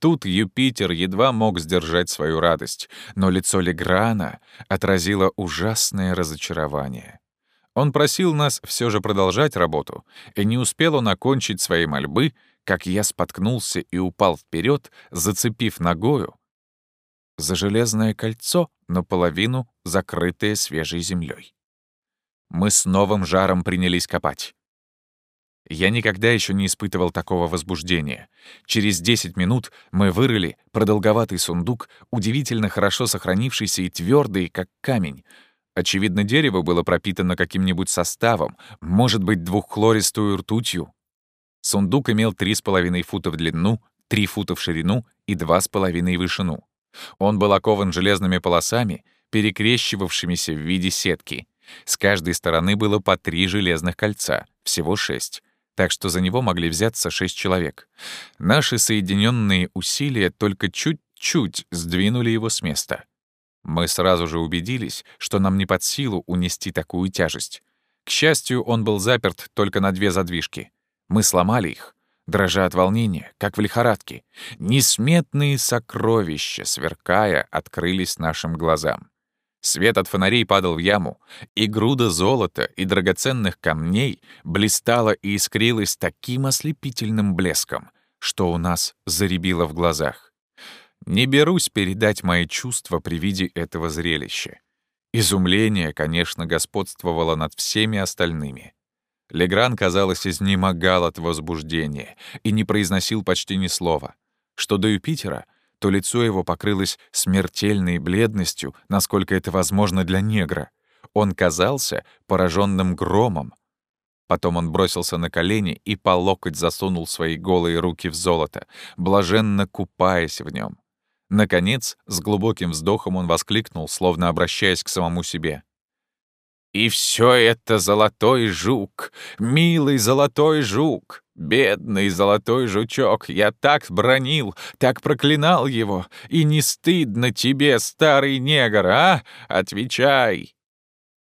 Тут Юпитер едва мог сдержать свою радость, но лицо Леграна отразило ужасное разочарование. Он просил нас все же продолжать работу, и не успел он окончить свои мольбы, как я споткнулся и упал вперед, зацепив ногою за железное кольцо, наполовину закрытое свежей землей. Мы с новым жаром принялись копать. Я никогда еще не испытывал такого возбуждения. Через 10 минут мы вырыли продолговатый сундук, удивительно хорошо сохранившийся и твердый, как камень, Очевидно, дерево было пропитано каким-нибудь составом, может быть, двуххлористую ртутью. Сундук имел 3,5 фута в длину, 3 фута в ширину и 2,5 в вышину. Он был окован железными полосами, перекрещивавшимися в виде сетки. С каждой стороны было по три железных кольца, всего шесть, так что за него могли взяться шесть человек. Наши соединенные усилия только чуть-чуть сдвинули его с места. Мы сразу же убедились, что нам не под силу унести такую тяжесть. К счастью, он был заперт только на две задвижки. Мы сломали их, дрожа от волнения, как в лихорадке. Несметные сокровища, сверкая, открылись нашим глазам. Свет от фонарей падал в яму, и груда золота и драгоценных камней блистала и искрилась таким ослепительным блеском, что у нас заребило в глазах. Не берусь передать мои чувства при виде этого зрелища. Изумление, конечно, господствовало над всеми остальными. Легран, казалось, изнемогал от возбуждения и не произносил почти ни слова. Что до Юпитера, то лицо его покрылось смертельной бледностью, насколько это возможно для негра. Он казался пораженным громом. Потом он бросился на колени и по локоть засунул свои голые руки в золото, блаженно купаясь в нем. Наконец, с глубоким вздохом он воскликнул, словно обращаясь к самому себе. «И все это золотой жук, милый золотой жук, бедный золотой жучок, я так бронил, так проклинал его, и не стыдно тебе, старый негр, а? Отвечай!»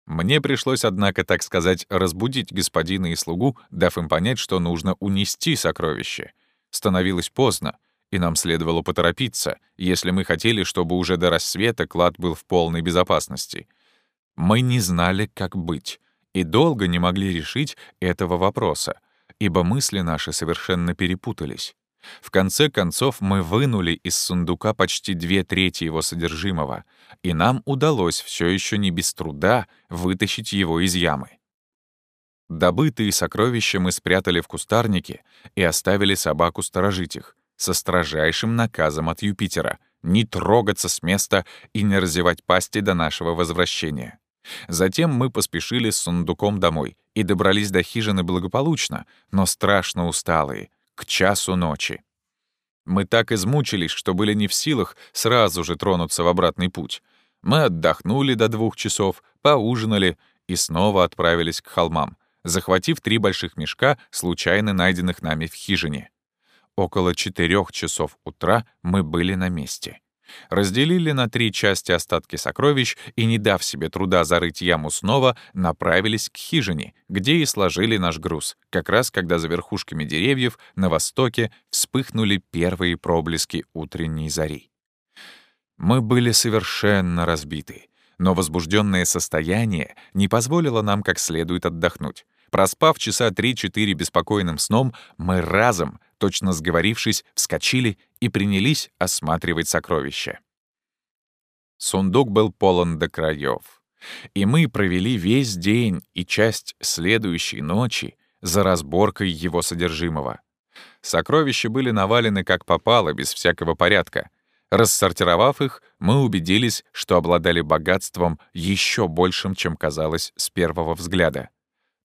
Мне пришлось, однако, так сказать, разбудить господина и слугу, дав им понять, что нужно унести сокровище. Становилось поздно, и нам следовало поторопиться, если мы хотели, чтобы уже до рассвета клад был в полной безопасности. Мы не знали, как быть, и долго не могли решить этого вопроса, ибо мысли наши совершенно перепутались. В конце концов мы вынули из сундука почти две трети его содержимого, и нам удалось все еще не без труда вытащить его из ямы. Добытые сокровища мы спрятали в кустарнике и оставили собаку сторожить их, со строжайшим наказом от Юпитера — не трогаться с места и не разевать пасти до нашего возвращения. Затем мы поспешили с сундуком домой и добрались до хижины благополучно, но страшно усталые, к часу ночи. Мы так измучились, что были не в силах сразу же тронуться в обратный путь. Мы отдохнули до двух часов, поужинали и снова отправились к холмам, захватив три больших мешка, случайно найденных нами в хижине. Около четырех часов утра мы были на месте. Разделили на три части остатки сокровищ и, не дав себе труда зарыть яму снова, направились к хижине, где и сложили наш груз, как раз когда за верхушками деревьев на востоке вспыхнули первые проблески утренней зари. Мы были совершенно разбиты, но возбужденное состояние не позволило нам как следует отдохнуть. Проспав часа три-четыре беспокойным сном, мы разом, точно сговорившись, вскочили и принялись осматривать сокровища. Сундук был полон до краев, и мы провели весь день и часть следующей ночи за разборкой его содержимого. Сокровища были навалены как попало, без всякого порядка. Рассортировав их, мы убедились, что обладали богатством еще большим, чем казалось с первого взгляда.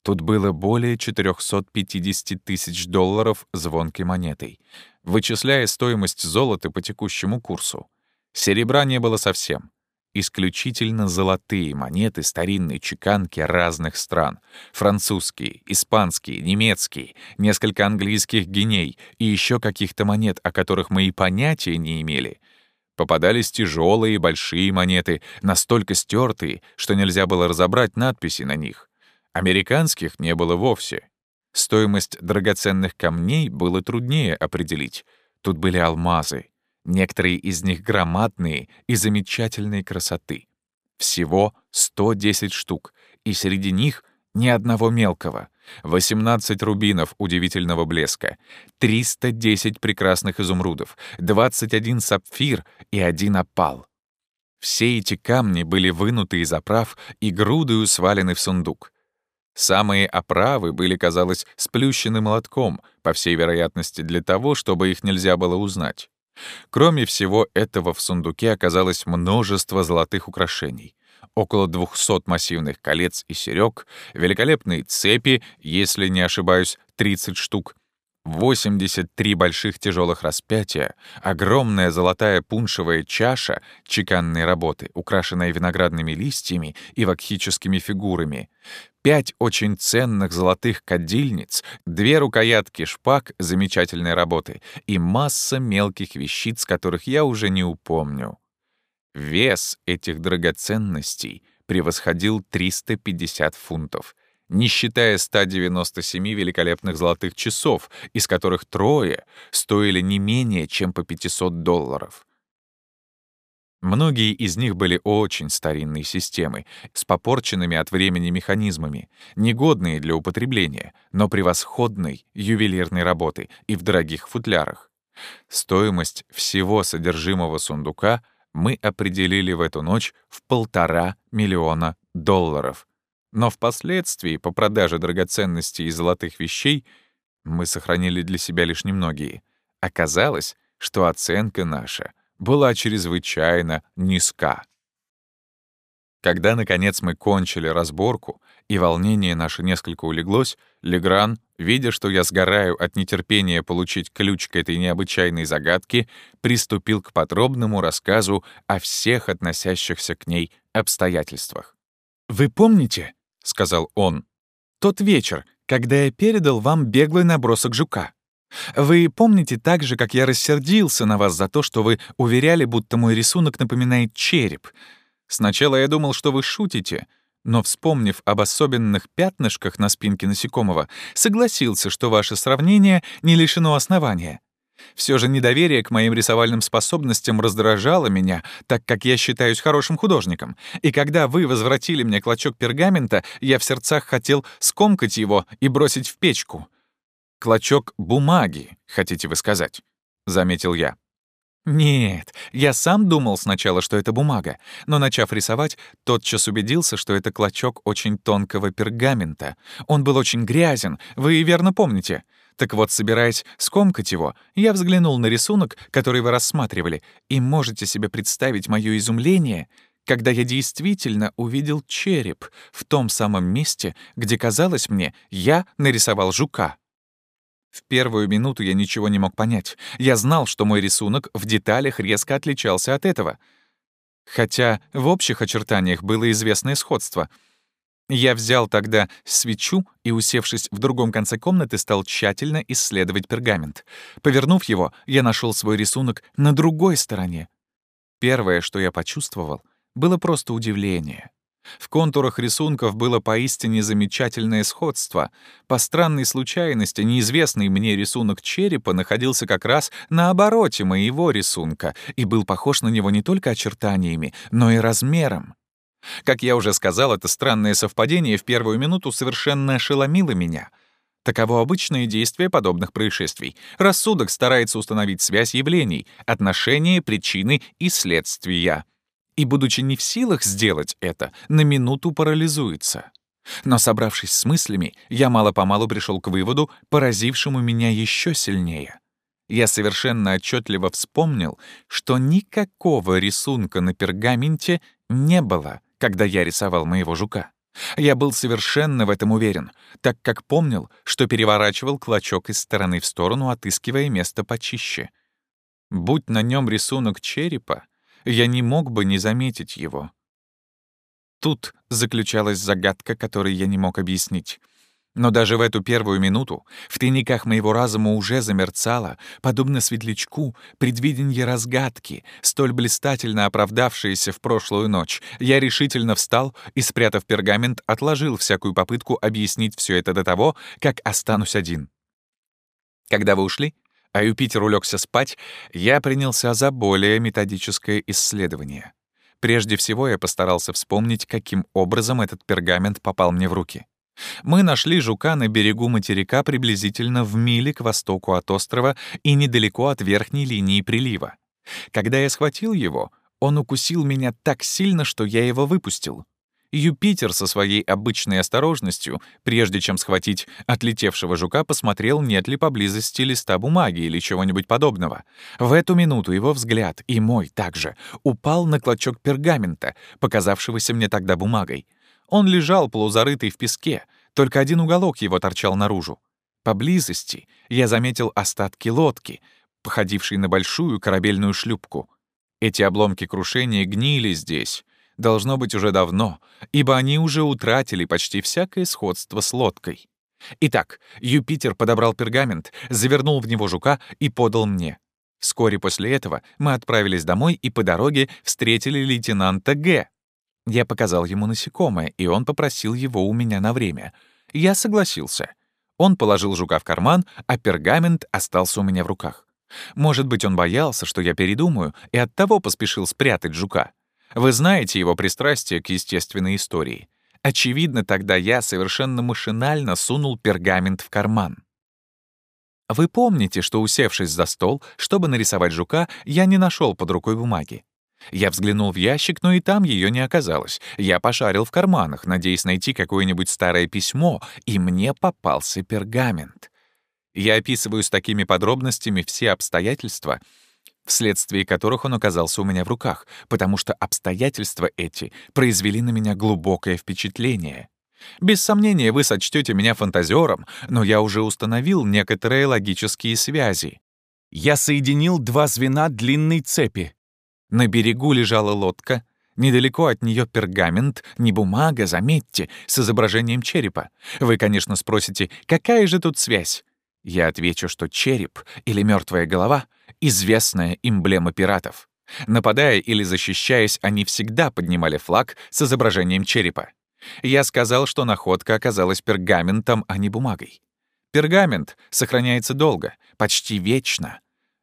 Тут было более 450 тысяч долларов звонкой монетой, вычисляя стоимость золота по текущему курсу. Серебра не было совсем. Исключительно золотые монеты старинной чеканки разных стран. Французские, испанские, немецкие, несколько английских геней и еще каких-то монет, о которых мы и понятия не имели. Попадались тяжелые большие монеты, настолько стертые, что нельзя было разобрать надписи на них. Американских не было вовсе. Стоимость драгоценных камней было труднее определить. Тут были алмазы, некоторые из них громадные и замечательной красоты. Всего 110 штук, и среди них ни одного мелкого. 18 рубинов удивительного блеска, 310 прекрасных изумрудов, 21 сапфир и один опал. Все эти камни были вынуты из оправ и грудою свалены в сундук. Самые оправы были, казалось, сплющены молотком, по всей вероятности для того, чтобы их нельзя было узнать. Кроме всего этого в сундуке оказалось множество золотых украшений. Около 200 массивных колец и серёг, великолепные цепи, если не ошибаюсь, 30 штук, 83 больших тяжелых распятия, огромная золотая пуншевая чаша чеканной работы, украшенная виноградными листьями и вакхическими фигурами, пять очень ценных золотых кадильниц, две рукоятки шпаг замечательной работы и масса мелких вещиц, которых я уже не упомню. Вес этих драгоценностей превосходил 350 фунтов — не считая 197 великолепных золотых часов, из которых трое стоили не менее чем по 500 долларов. Многие из них были очень старинной системы, с попорченными от времени механизмами, негодные для употребления, но превосходной ювелирной работы и в дорогих футлярах. Стоимость всего содержимого сундука мы определили в эту ночь в полтора миллиона долларов, но впоследствии, по продаже драгоценностей и золотых вещей, мы сохранили для себя лишь немногие. Оказалось, что оценка наша была чрезвычайно низка. Когда, наконец, мы кончили разборку, и волнение наше несколько улеглось, Легран, видя, что я сгораю от нетерпения получить ключ к этой необычайной загадке, приступил к подробному рассказу о всех относящихся к ней обстоятельствах. «Вы помните, — сказал он. «Тот вечер, когда я передал вам беглый набросок жука. Вы помните так же, как я рассердился на вас за то, что вы уверяли, будто мой рисунок напоминает череп. Сначала я думал, что вы шутите, но, вспомнив об особенных пятнышках на спинке насекомого, согласился, что ваше сравнение не лишено основания. Все же недоверие к моим рисовальным способностям раздражало меня, так как я считаюсь хорошим художником. И когда вы возвратили мне клочок пергамента, я в сердцах хотел скомкать его и бросить в печку. «Клочок бумаги, хотите вы сказать?» — заметил я. Нет, я сам думал сначала, что это бумага, но, начав рисовать, тотчас убедился, что это клочок очень тонкого пергамента. Он был очень грязен, вы верно помните. Так вот, собираясь скомкать его, я взглянул на рисунок, который вы рассматривали, и можете себе представить моё изумление, когда я действительно увидел череп в том самом месте, где, казалось мне, я нарисовал жука. В первую минуту я ничего не мог понять. Я знал, что мой рисунок в деталях резко отличался от этого. Хотя в общих очертаниях было известное сходство. Я взял тогда свечу и, усевшись в другом конце комнаты, стал тщательно исследовать пергамент. Повернув его, я нашел свой рисунок на другой стороне. Первое, что я почувствовал, было просто удивление. В контурах рисунков было поистине замечательное сходство. По странной случайности неизвестный мне рисунок черепа находился как раз на обороте моего рисунка и был похож на него не только очертаниями, но и размером. Как я уже сказал, это странное совпадение в первую минуту совершенно ошеломило меня. Таково обычное действие подобных происшествий. Рассудок старается установить связь явлений, отношения, причины и следствия и, будучи не в силах сделать это, на минуту парализуется. Но, собравшись с мыслями, я мало-помалу пришел к выводу, поразившему меня еще сильнее. Я совершенно отчетливо вспомнил, что никакого рисунка на пергаменте не было, когда я рисовал моего жука. Я был совершенно в этом уверен, так как помнил, что переворачивал клочок из стороны в сторону, отыскивая место почище. Будь на нем рисунок черепа, я не мог бы не заметить его. Тут заключалась загадка, которую я не мог объяснить. Но даже в эту первую минуту в тайниках моего разума уже замерцало, подобно светлячку, предвиденье разгадки, столь блистательно оправдавшееся в прошлую ночь. Я решительно встал и, спрятав пергамент, отложил всякую попытку объяснить все это до того, как останусь один. Когда вы ушли, а Юпитер улегся спать, я принялся за более методическое исследование. Прежде всего я постарался вспомнить, каким образом этот пергамент попал мне в руки. Мы нашли жука на берегу материка приблизительно в миле к востоку от острова и недалеко от верхней линии прилива. Когда я схватил его, он укусил меня так сильно, что я его выпустил. Юпитер со своей обычной осторожностью, прежде чем схватить отлетевшего жука, посмотрел, нет ли поблизости листа бумаги или чего-нибудь подобного. В эту минуту его взгляд, и мой также, упал на клочок пергамента, показавшегося мне тогда бумагой. Он лежал полузарытый в песке, только один уголок его торчал наружу. Поблизости я заметил остатки лодки, походившей на большую корабельную шлюпку. Эти обломки крушения гнили здесь, должно быть уже давно, ибо они уже утратили почти всякое сходство с лодкой. Итак, Юпитер подобрал пергамент, завернул в него жука и подал мне. Вскоре после этого мы отправились домой и по дороге встретили лейтенанта Г. Я показал ему насекомое, и он попросил его у меня на время. Я согласился. Он положил жука в карман, а пергамент остался у меня в руках. Может быть, он боялся, что я передумаю, и оттого поспешил спрятать жука. Вы знаете его пристрастие к естественной истории. Очевидно, тогда я совершенно машинально сунул пергамент в карман. Вы помните, что, усевшись за стол, чтобы нарисовать жука, я не нашел под рукой бумаги. Я взглянул в ящик, но и там ее не оказалось. Я пошарил в карманах, надеясь найти какое-нибудь старое письмо, и мне попался пергамент. Я описываю с такими подробностями все обстоятельства, вследствие которых он оказался у меня в руках, потому что обстоятельства эти произвели на меня глубокое впечатление. Без сомнения, вы сочтете меня фантазером, но я уже установил некоторые логические связи. Я соединил два звена длинной цепи. На берегу лежала лодка, недалеко от нее пергамент, не бумага, заметьте, с изображением черепа. Вы, конечно, спросите, какая же тут связь? Я отвечу, что череп или мертвая голова — известная эмблема пиратов. Нападая или защищаясь, они всегда поднимали флаг с изображением черепа. Я сказал, что находка оказалась пергаментом, а не бумагой. Пергамент сохраняется долго, почти вечно.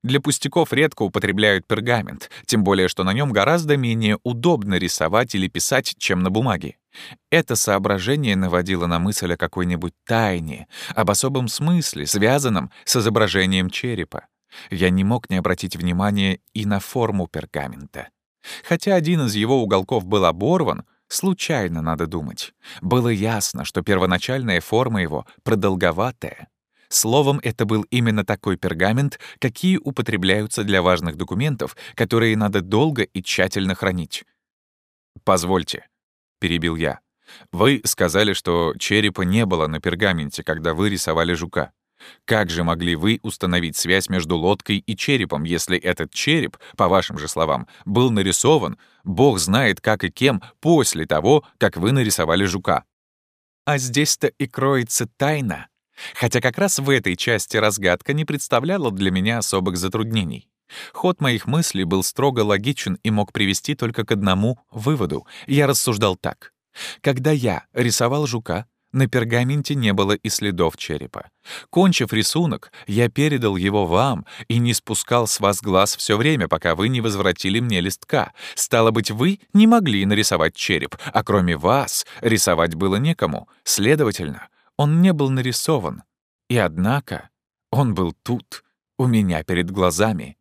Для пустяков редко употребляют пергамент, тем более что на нем гораздо менее удобно рисовать или писать, чем на бумаге. Это соображение наводило на мысль о какой-нибудь тайне, об особом смысле, связанном с изображением черепа. Я не мог не обратить внимания и на форму пергамента. Хотя один из его уголков был оборван, случайно, надо думать, было ясно, что первоначальная форма его продолговатая. Словом, это был именно такой пергамент, какие употребляются для важных документов, которые надо долго и тщательно хранить. «Позвольте», — перебил я. «Вы сказали, что черепа не было на пергаменте, когда вы рисовали жука. Как же могли вы установить связь между лодкой и черепом, если этот череп, по вашим же словам, был нарисован, бог знает как и кем, после того, как вы нарисовали жука? А здесь-то и кроется тайна. Хотя как раз в этой части разгадка не представляла для меня особых затруднений. Ход моих мыслей был строго логичен и мог привести только к одному выводу. Я рассуждал так. Когда я рисовал жука, на пергаменте не было и следов черепа. Кончив рисунок, я передал его вам и не спускал с вас глаз все время, пока вы не возвратили мне листка. Стало быть, вы не могли нарисовать череп, а кроме вас рисовать было некому. Следовательно, он не был нарисован. И однако он был тут, у меня перед глазами.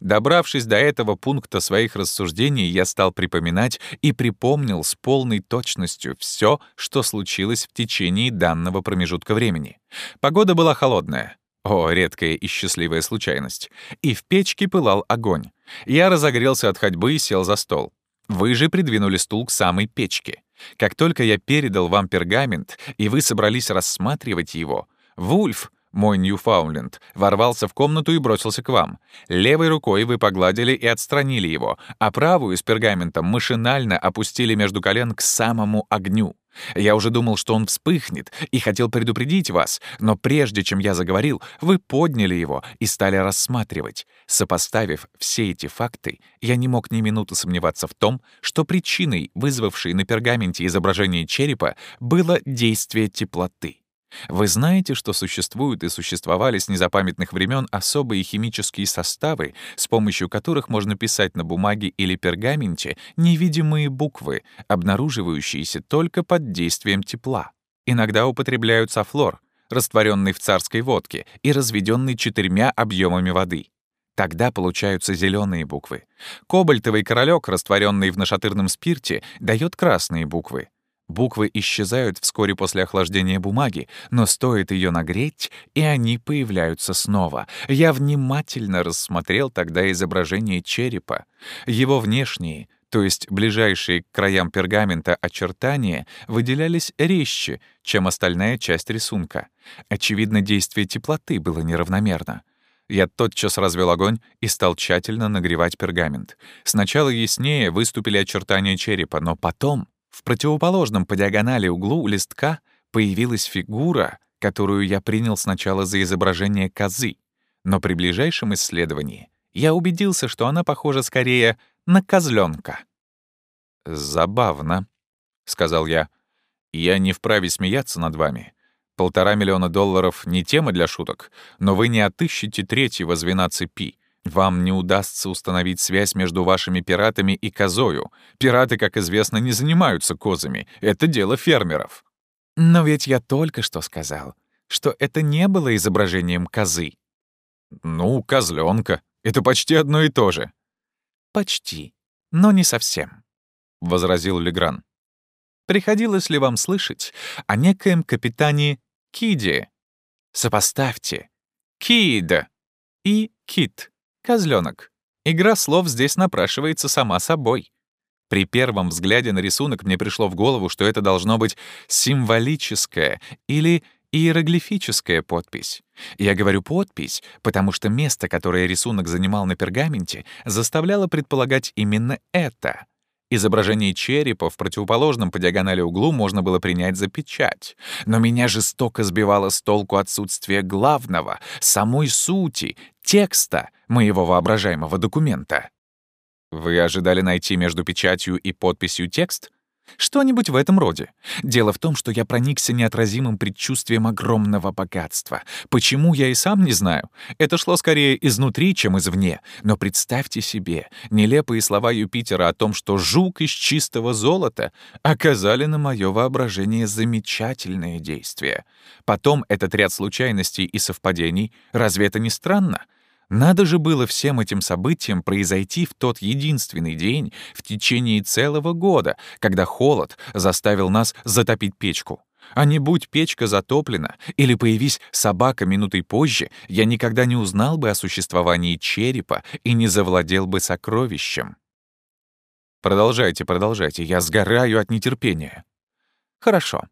Добравшись до этого пункта своих рассуждений, я стал припоминать и припомнил с полной точностью все, что случилось в течение данного промежутка времени. Погода была холодная. О, редкая и счастливая случайность. И в печке пылал огонь. Я разогрелся от ходьбы и сел за стол. Вы же придвинули стул к самой печке. Как только я передал вам пергамент, и вы собрались рассматривать его, Вульф, мой Ньюфаундленд, ворвался в комнату и бросился к вам. Левой рукой вы погладили и отстранили его, а правую с пергаментом машинально опустили между колен к самому огню. Я уже думал, что он вспыхнет, и хотел предупредить вас, но прежде чем я заговорил, вы подняли его и стали рассматривать. Сопоставив все эти факты, я не мог ни минуты сомневаться в том, что причиной, вызвавшей на пергаменте изображение черепа, было действие теплоты. Вы знаете, что существуют и существовали с незапамятных времен особые химические составы, с помощью которых можно писать на бумаге или пергаменте невидимые буквы, обнаруживающиеся только под действием тепла. Иногда употребляют софлор, растворенный в царской водке и разведенный четырьмя объемами воды. Тогда получаются зеленые буквы. Кобальтовый королек, растворенный в нашатырном спирте, дает красные буквы. Буквы исчезают вскоре после охлаждения бумаги, но стоит ее нагреть, и они появляются снова. Я внимательно рассмотрел тогда изображение черепа. Его внешние, то есть ближайшие к краям пергамента очертания, выделялись резче, чем остальная часть рисунка. Очевидно, действие теплоты было неравномерно. Я тотчас развел огонь и стал тщательно нагревать пергамент. Сначала яснее выступили очертания черепа, но потом в противоположном по диагонали углу листка появилась фигура, которую я принял сначала за изображение козы, но при ближайшем исследовании я убедился, что она похожа скорее на козленка. «Забавно», — сказал я. «Я не вправе смеяться над вами. Полтора миллиона долларов — не тема для шуток, но вы не отыщете третьего звена цепи, вам не удастся установить связь между вашими пиратами и козою. Пираты, как известно, не занимаются козами. Это дело фермеров. Но ведь я только что сказал, что это не было изображением козы. Ну, козленка. Это почти одно и то же. Почти, но не совсем, — возразил Легран. Приходилось ли вам слышать о некоем капитане Киде? Сопоставьте. Кид и Кит. Козленок. Игра слов здесь напрашивается сама собой. При первом взгляде на рисунок мне пришло в голову, что это должно быть символическая или иероглифическая подпись. Я говорю «подпись», потому что место, которое рисунок занимал на пергаменте, заставляло предполагать именно это — Изображение черепа в противоположном по диагонали углу можно было принять за печать. Но меня жестоко сбивало с толку отсутствие главного, самой сути, текста моего воображаемого документа. Вы ожидали найти между печатью и подписью текст? Что-нибудь в этом роде. Дело в том, что я проникся неотразимым предчувствием огромного богатства. Почему, я и сам не знаю. Это шло скорее изнутри, чем извне. Но представьте себе, нелепые слова Юпитера о том, что жук из чистого золота оказали на мое воображение замечательное действие. Потом этот ряд случайностей и совпадений, разве это не странно? Надо же было всем этим событиям произойти в тот единственный день в течение целого года, когда холод заставил нас затопить печку. А не будь печка затоплена или появись собака минутой позже, я никогда не узнал бы о существовании черепа и не завладел бы сокровищем. Продолжайте, продолжайте, я сгораю от нетерпения. Хорошо.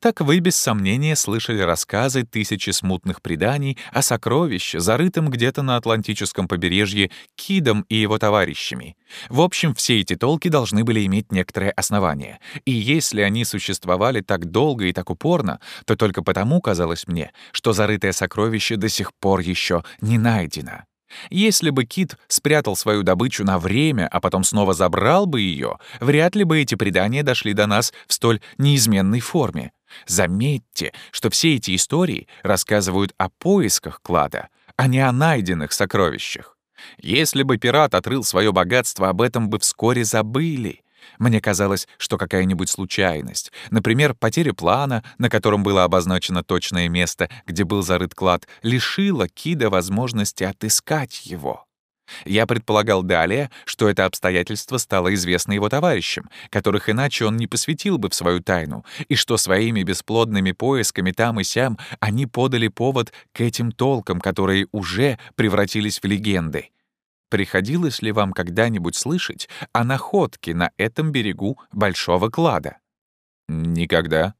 Так вы, без сомнения, слышали рассказы тысячи смутных преданий о сокровище, зарытом где-то на Атлантическом побережье Кидом и его товарищами. В общем, все эти толки должны были иметь некоторое основание. И если они существовали так долго и так упорно, то только потому казалось мне, что зарытое сокровище до сих пор еще не найдено. Если бы Кит спрятал свою добычу на время, а потом снова забрал бы ее, вряд ли бы эти предания дошли до нас в столь неизменной форме. Заметьте, что все эти истории рассказывают о поисках клада, а не о найденных сокровищах. Если бы пират отрыл свое богатство, об этом бы вскоре забыли. Мне казалось, что какая-нибудь случайность, например, потеря плана, на котором было обозначено точное место, где был зарыт клад, лишила Кида возможности отыскать его. Я предполагал далее, что это обстоятельство стало известно его товарищам, которых иначе он не посвятил бы в свою тайну, и что своими бесплодными поисками там и сям они подали повод к этим толкам, которые уже превратились в легенды. Приходилось ли вам когда-нибудь слышать о находке на этом берегу большого клада? Никогда.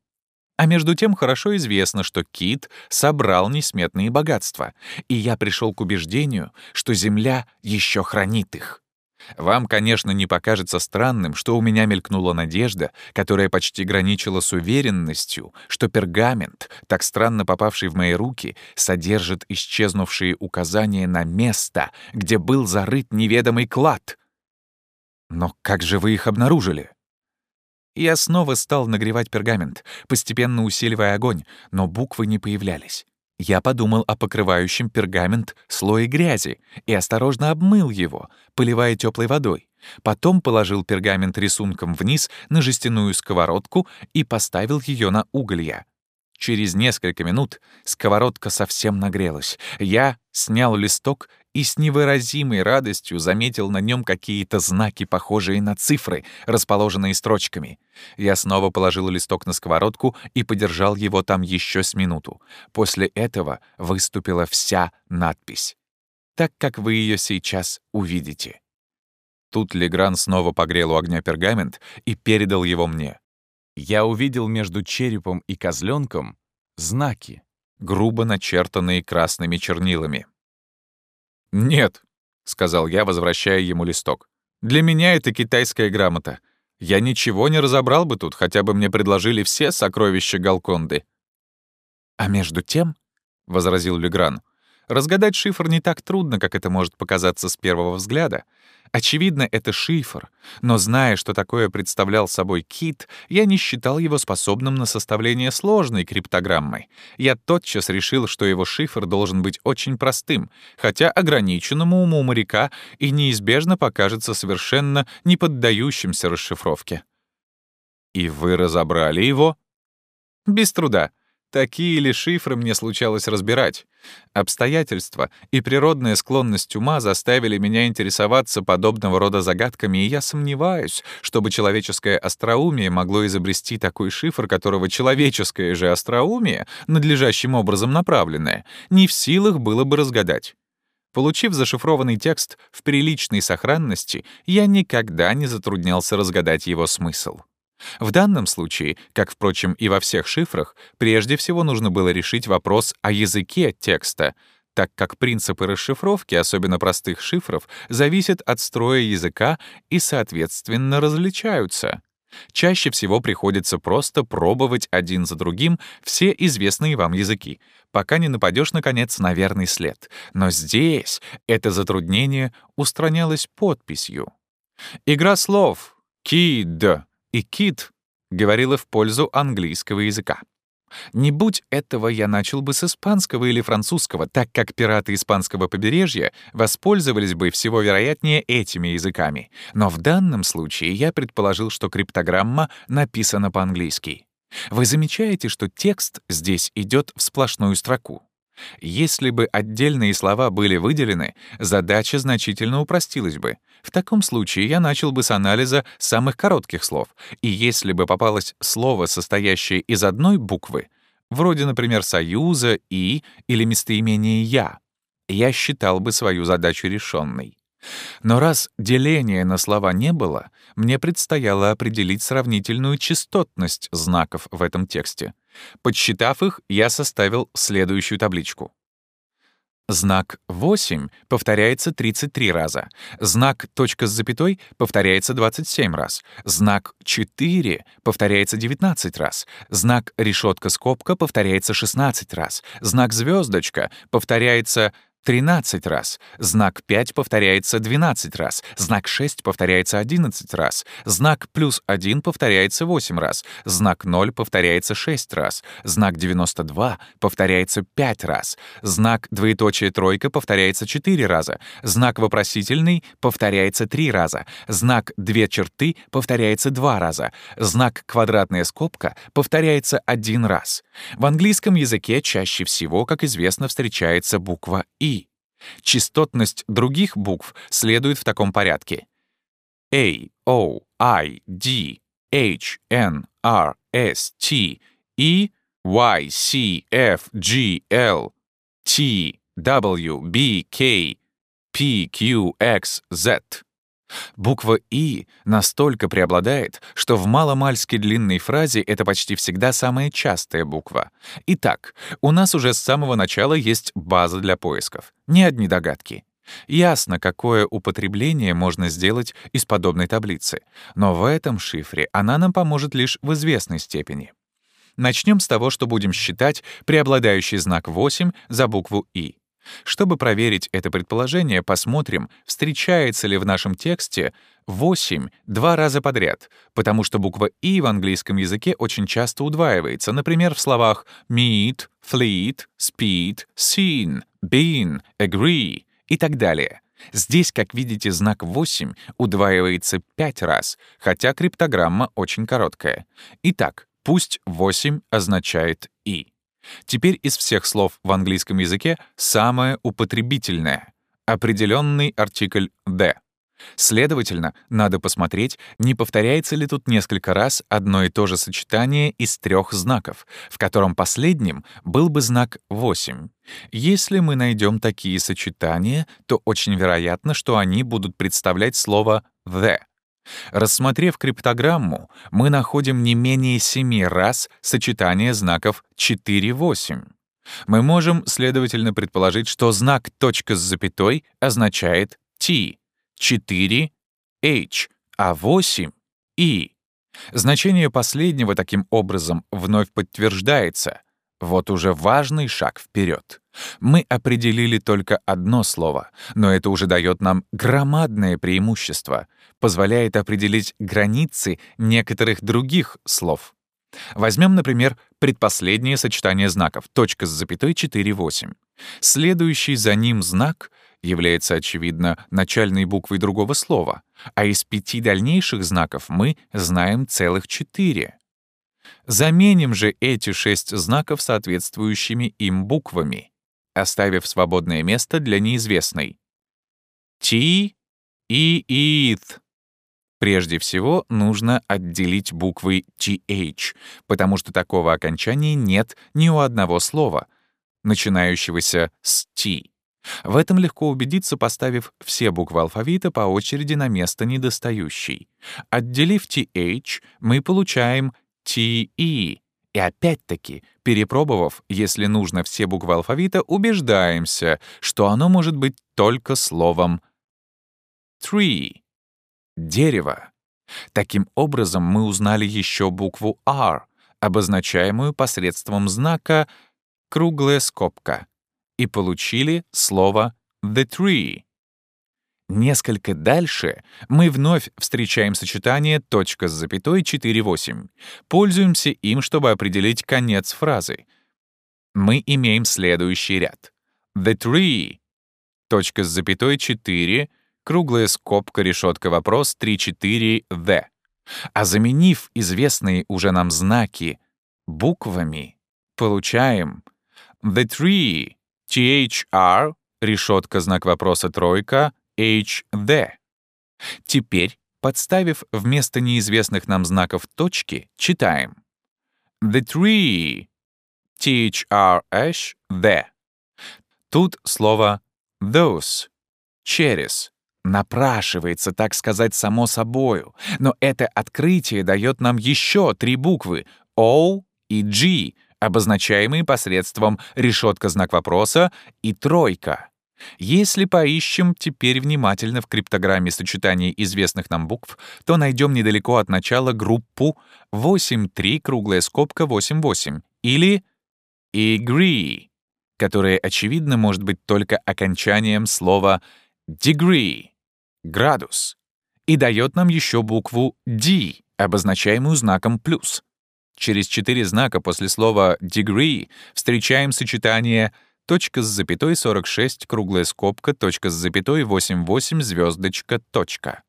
А между тем хорошо известно, что Кит собрал несметные богатства, и я пришел к убеждению, что Земля еще хранит их. Вам, конечно, не покажется странным, что у меня мелькнула надежда, которая почти граничила с уверенностью, что пергамент, так странно попавший в мои руки, содержит исчезнувшие указания на место, где был зарыт неведомый клад. Но как же вы их обнаружили? Я снова стал нагревать пергамент, постепенно усиливая огонь, но буквы не появлялись. Я подумал о покрывающем пергамент слое грязи и осторожно обмыл его, поливая теплой водой. Потом положил пергамент рисунком вниз на жестяную сковородку и поставил ее на уголья. Через несколько минут сковородка совсем нагрелась. Я снял листок и с невыразимой радостью заметил на нем какие-то знаки, похожие на цифры, расположенные строчками. Я снова положил листок на сковородку и подержал его там еще с минуту. После этого выступила вся надпись. Так как вы ее сейчас увидите. Тут Легран снова погрел у огня пергамент и передал его мне. Я увидел между черепом и козленком знаки, грубо начертанные красными чернилами. «Нет», — сказал я, возвращая ему листок. «Для меня это китайская грамота. Я ничего не разобрал бы тут, хотя бы мне предложили все сокровища Галконды». «А между тем», — возразил Легран, — «разгадать шифр не так трудно, как это может показаться с первого взгляда. Очевидно, это шифр, но зная, что такое представлял собой кит, я не считал его способным на составление сложной криптограммы. Я тотчас решил, что его шифр должен быть очень простым, хотя ограниченному уму моряка и неизбежно покажется совершенно не поддающимся расшифровке. «И вы разобрали его?» «Без труда. Такие ли шифры мне случалось разбирать? Обстоятельства и природная склонность ума заставили меня интересоваться подобного рода загадками, и я сомневаюсь, чтобы человеческое остроумие могло изобрести такой шифр, которого человеческое же остроумие, надлежащим образом направленное, не в силах было бы разгадать. Получив зашифрованный текст в приличной сохранности, я никогда не затруднялся разгадать его смысл. В данном случае, как, впрочем, и во всех шифрах, прежде всего нужно было решить вопрос о языке текста, так как принципы расшифровки, особенно простых шифров, зависят от строя языка и, соответственно, различаются. Чаще всего приходится просто пробовать один за другим все известные вам языки, пока не нападешь, наконец, на верный след. Но здесь это затруднение устранялось подписью. Игра слов «кид» и Кит говорила в пользу английского языка. Не будь этого, я начал бы с испанского или французского, так как пираты испанского побережья воспользовались бы всего вероятнее этими языками. Но в данном случае я предположил, что криптограмма написана по-английски. Вы замечаете, что текст здесь идет в сплошную строку. Если бы отдельные слова были выделены, задача значительно упростилась бы. В таком случае я начал бы с анализа самых коротких слов, и если бы попалось слово, состоящее из одной буквы, вроде, например, союза «и» или местоимения «я», я считал бы свою задачу решенной. Но раз деления на слова не было, мне предстояло определить сравнительную частотность знаков в этом тексте. Подсчитав их, я составил следующую табличку. Знак 8 повторяется 33 раза. Знак точка с запятой повторяется 27 раз. Знак 4 повторяется 19 раз. Знак решетка-скобка повторяется 16 раз. Знак звездочка повторяется 13 раз. Знак 5 повторяется 12 раз. Знак 6 повторяется 11 раз. Знак плюс 1 повторяется 8 раз. Знак 0 повторяется 6 раз. Знак 92 повторяется 5 раз. Знак двоеточие тройка повторяется 4 раза. Знак вопросительный повторяется 3 раза. Знак две черты повторяется 2 раза. Знак квадратная скобка повторяется 1 раз. В английском языке чаще всего, как известно, встречается буква «и». Частотность других букв следует в таком порядке. A, O, I, D, H, N, R, S, T, E, Y, C, F, G, L, T, W, B, K, P, Q, X, Z. Буква «и» настолько преобладает, что в маломальски длинной фразе это почти всегда самая частая буква. Итак, у нас уже с самого начала есть база для поисков. Не одни догадки. Ясно, какое употребление можно сделать из подобной таблицы, но в этом шифре она нам поможет лишь в известной степени. Начнем с того, что будем считать преобладающий знак 8 за букву «и». Чтобы проверить это предположение, посмотрим, встречается ли в нашем тексте 8 два раза подряд, потому что буква «и» в английском языке очень часто удваивается, например, в словах meet, fleet, speed, seen, been, agree и так далее. Здесь, как видите, знак 8 удваивается 5 раз, хотя криптограмма очень короткая. Итак, пусть 8 означает. Теперь из всех слов в английском языке самое употребительное — определенный артикль «the». Следовательно, надо посмотреть, не повторяется ли тут несколько раз одно и то же сочетание из трех знаков, в котором последним был бы знак 8. Если мы найдем такие сочетания, то очень вероятно, что они будут представлять слово «the». Рассмотрев криптограмму, мы находим не менее семи раз сочетание знаков 4-8. Мы можем, следовательно, предположить, что знак точка с запятой означает T, 4 — H, а 8 — E. Значение последнего таким образом вновь подтверждается. Вот уже важный шаг вперед. Мы определили только одно слово, но это уже дает нам громадное преимущество, позволяет определить границы некоторых других слов. Возьмем, например, предпоследнее сочетание знаков точка с запятой 4-8. Следующий за ним знак является, очевидно, начальной буквой другого слова, а из пяти дальнейших знаков мы знаем целых четыре. Заменим же эти шесть знаков соответствующими им буквами оставив свободное место для неизвестной. T и ith. Прежде всего, нужно отделить буквы TH, потому что такого окончания нет ни у одного слова, начинающегося с T. В этом легко убедиться, поставив все буквы алфавита по очереди на место недостающей. Отделив TH, мы получаем TE, и опять-таки, перепробовав, если нужно, все буквы алфавита, убеждаемся, что оно может быть только словом tree — дерево. Таким образом, мы узнали еще букву R, обозначаемую посредством знака «круглая скобка», и получили слово the tree. Несколько дальше мы вновь встречаем сочетание точка с запятой 4-8. Пользуемся им, чтобы определить конец фразы. Мы имеем следующий ряд. The tree. Точка с запятой 4, круглая скобка, решетка вопрос 3-4 the. А заменив известные уже нам знаки буквами, получаем The tree THR, решетка, знак вопроса, тройка, HD. Теперь, подставив вместо неизвестных нам знаков точки, читаем. The tree. THRH, the. Тут слово those, через. Напрашивается, так сказать, само собою. Но это открытие дает нам еще три буквы O и G, обозначаемые посредством решетка знак вопроса и тройка. Если поищем теперь внимательно в криптограмме сочетаний известных нам букв, то найдем недалеко от начала группу 8.3 круглая скобка 8.8 или agree, которая, очевидно, может быть только окончанием слова degree — градус, и дает нам еще букву D, обозначаемую знаком плюс. Через четыре знака после слова degree встречаем сочетание точка с запятой 46, круглая скобка, точка с запятой 88, звездочка, точка.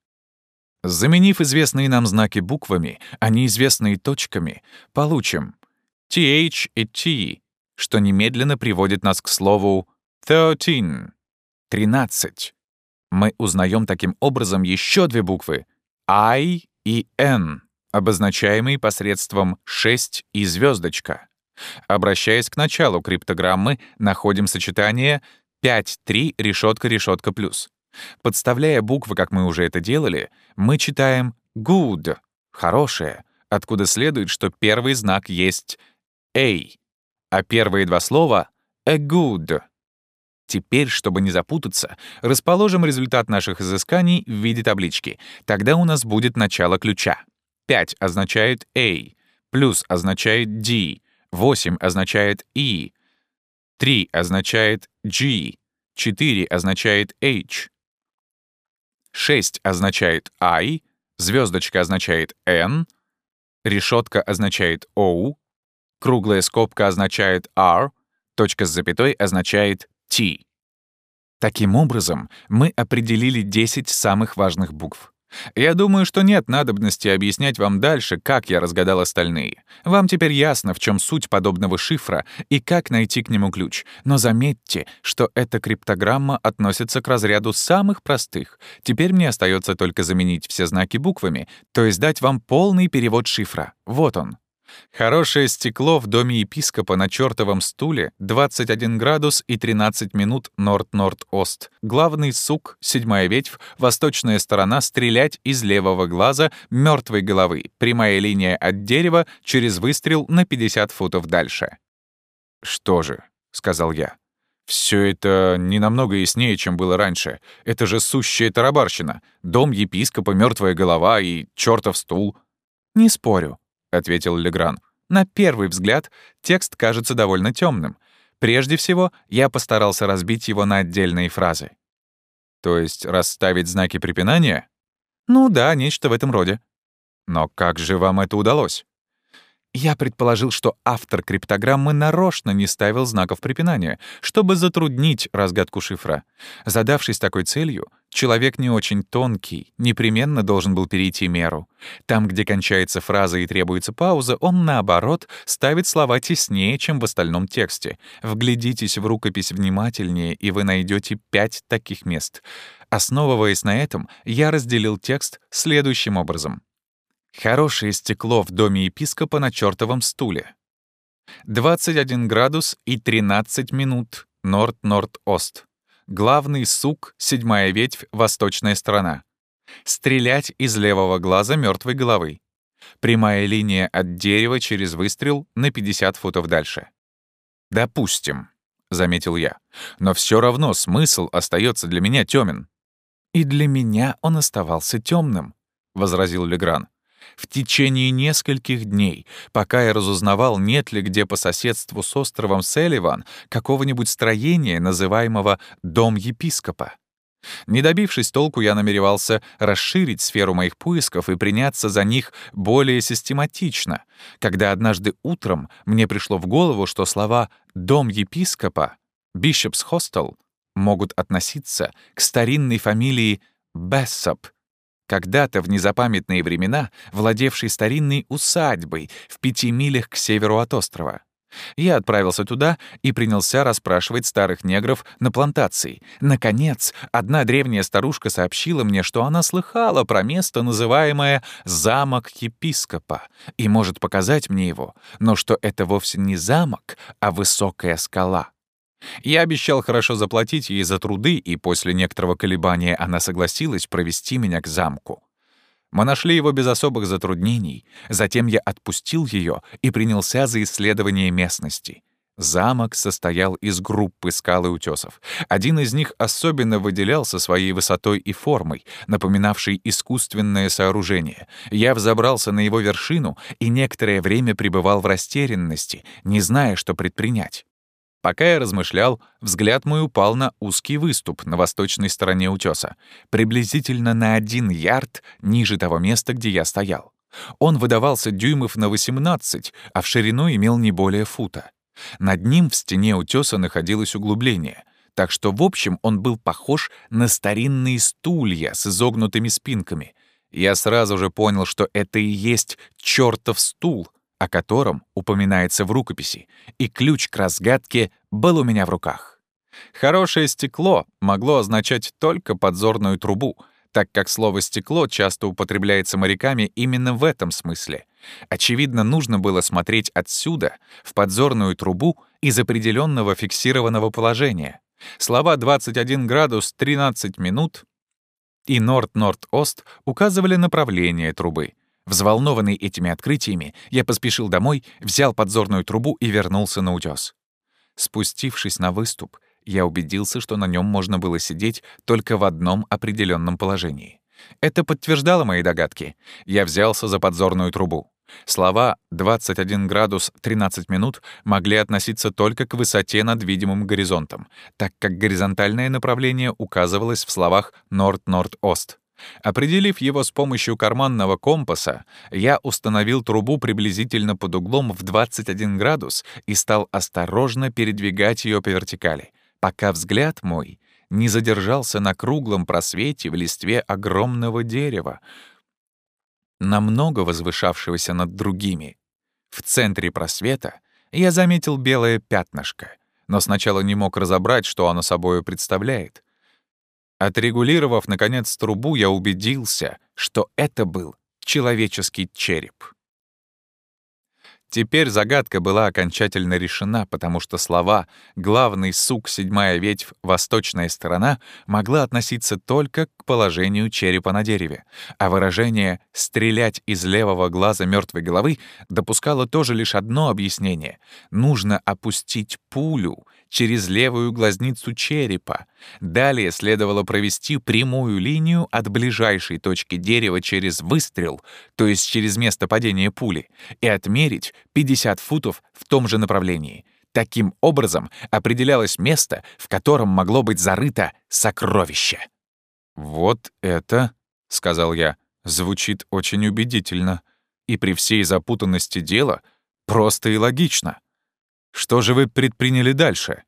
Заменив известные нам знаки буквами, а неизвестные точками, получим th и t, что немедленно приводит нас к слову thirteen — 13. Мы узнаем таким образом еще две буквы I и N, обозначаемые посредством 6 и звездочка. Обращаясь к началу криптограммы, находим сочетание 5-3 решетка-решетка плюс. Подставляя буквы, как мы уже это делали, мы читаем good — хорошее, откуда следует, что первый знак есть A, а первые два слова — a good. Теперь, чтобы не запутаться, расположим результат наших изысканий в виде таблички. Тогда у нас будет начало ключа. 5 означает A, плюс означает D, 8 означает E, 3 означает G, 4 означает H, 6 означает I, звездочка означает N, решетка означает O, круглая скобка означает R, точка с запятой означает T. Таким образом, мы определили 10 самых важных букв. Я думаю, что нет надобности объяснять вам дальше, как я разгадал остальные. Вам теперь ясно, в чем суть подобного шифра и как найти к нему ключ. Но заметьте, что эта криптограмма относится к разряду самых простых. Теперь мне остается только заменить все знаки буквами, то есть дать вам полный перевод шифра. Вот он. Хорошее стекло в доме епископа на чертовом стуле 21 градус и 13 минут норд-норд-ост. Главный сук, седьмая ветвь, восточная сторона, стрелять из левого глаза мертвой головы. Прямая линия от дерева через выстрел на 50 футов дальше. «Что же», — сказал я, — «все это не намного яснее, чем было раньше. Это же сущая тарабарщина. Дом епископа, мертвая голова и чертов стул». «Не спорю», ответил Легран. На первый взгляд текст кажется довольно темным. Прежде всего, я постарался разбить его на отдельные фразы. То есть расставить знаки препинания? Ну да, нечто в этом роде. Но как же вам это удалось? Я предположил, что автор криптограммы нарочно не ставил знаков препинания, чтобы затруднить разгадку шифра. Задавшись такой целью, человек не очень тонкий, непременно должен был перейти меру. Там, где кончается фраза и требуется пауза, он, наоборот, ставит слова теснее, чем в остальном тексте. Вглядитесь в рукопись внимательнее, и вы найдете пять таких мест. Основываясь на этом, я разделил текст следующим образом. Хорошее стекло в доме епископа на чертовом стуле. 21 градус и 13 минут норд-норд-ост. Главный сук, седьмая ветвь, восточная сторона. Стрелять из левого глаза мертвой головы. Прямая линия от дерева через выстрел на 50 футов дальше. «Допустим», — заметил я, — «но все равно смысл остается для меня темен». «И для меня он оставался темным», — возразил Легран в течение нескольких дней, пока я разузнавал, нет ли где по соседству с островом Селиван какого-нибудь строения, называемого «дом епископа». Не добившись толку, я намеревался расширить сферу моих поисков и приняться за них более систематично, когда однажды утром мне пришло в голову, что слова «дом епископа» «Bishop's Hostel» могут относиться к старинной фамилии Бессоп, когда-то в незапамятные времена владевший старинной усадьбой в пяти милях к северу от острова. Я отправился туда и принялся расспрашивать старых негров на плантации. Наконец, одна древняя старушка сообщила мне, что она слыхала про место, называемое «замок епископа», и может показать мне его, но что это вовсе не замок, а высокая скала. Я обещал хорошо заплатить ей за труды, и после некоторого колебания она согласилась провести меня к замку. Мы нашли его без особых затруднений. Затем я отпустил ее и принялся за исследование местности. Замок состоял из группы скал и утесов. Один из них особенно выделялся своей высотой и формой, напоминавшей искусственное сооружение. Я взобрался на его вершину и некоторое время пребывал в растерянности, не зная, что предпринять. Пока я размышлял, взгляд мой упал на узкий выступ на восточной стороне утеса, приблизительно на один ярд ниже того места, где я стоял. Он выдавался дюймов на 18, а в ширину имел не более фута. Над ним в стене утеса находилось углубление, так что в общем он был похож на старинные стулья с изогнутыми спинками. Я сразу же понял, что это и есть чертов стул — о котором упоминается в рукописи, и ключ к разгадке был у меня в руках. Хорошее стекло могло означать только подзорную трубу, так как слово «стекло» часто употребляется моряками именно в этом смысле. Очевидно, нужно было смотреть отсюда, в подзорную трубу, из определенного фиксированного положения. Слова «21 градус 13 минут» и «Норд-Норд-Ост» указывали направление трубы — Взволнованный этими открытиями, я поспешил домой, взял подзорную трубу и вернулся на утёс. Спустившись на выступ, я убедился, что на нем можно было сидеть только в одном определенном положении. Это подтверждало мои догадки. Я взялся за подзорную трубу. Слова «21 градус 13 минут» могли относиться только к высоте над видимым горизонтом, так как горизонтальное направление указывалось в словах «Норд-Норд-Ост». Определив его с помощью карманного компаса, я установил трубу приблизительно под углом в 21 градус и стал осторожно передвигать ее по вертикали, пока взгляд мой не задержался на круглом просвете в листве огромного дерева, намного возвышавшегося над другими. В центре просвета я заметил белое пятнышко, но сначала не мог разобрать, что оно собою представляет — Отрегулировав, наконец, трубу, я убедился, что это был человеческий череп. Теперь загадка была окончательно решена, потому что слова «главный сук, седьмая ветвь, восточная сторона» могла относиться только к положению черепа на дереве, а выражение «стрелять из левого глаза мертвой головы» допускало тоже лишь одно объяснение — нужно опустить пулю через левую глазницу черепа. Далее следовало провести прямую линию от ближайшей точки дерева через выстрел, то есть через место падения пули, и отмерить 50 футов в том же направлении. Таким образом определялось место, в котором могло быть зарыто сокровище. «Вот это», — сказал я, — «звучит очень убедительно. И при всей запутанности дела просто и логично. Что же вы предприняли дальше?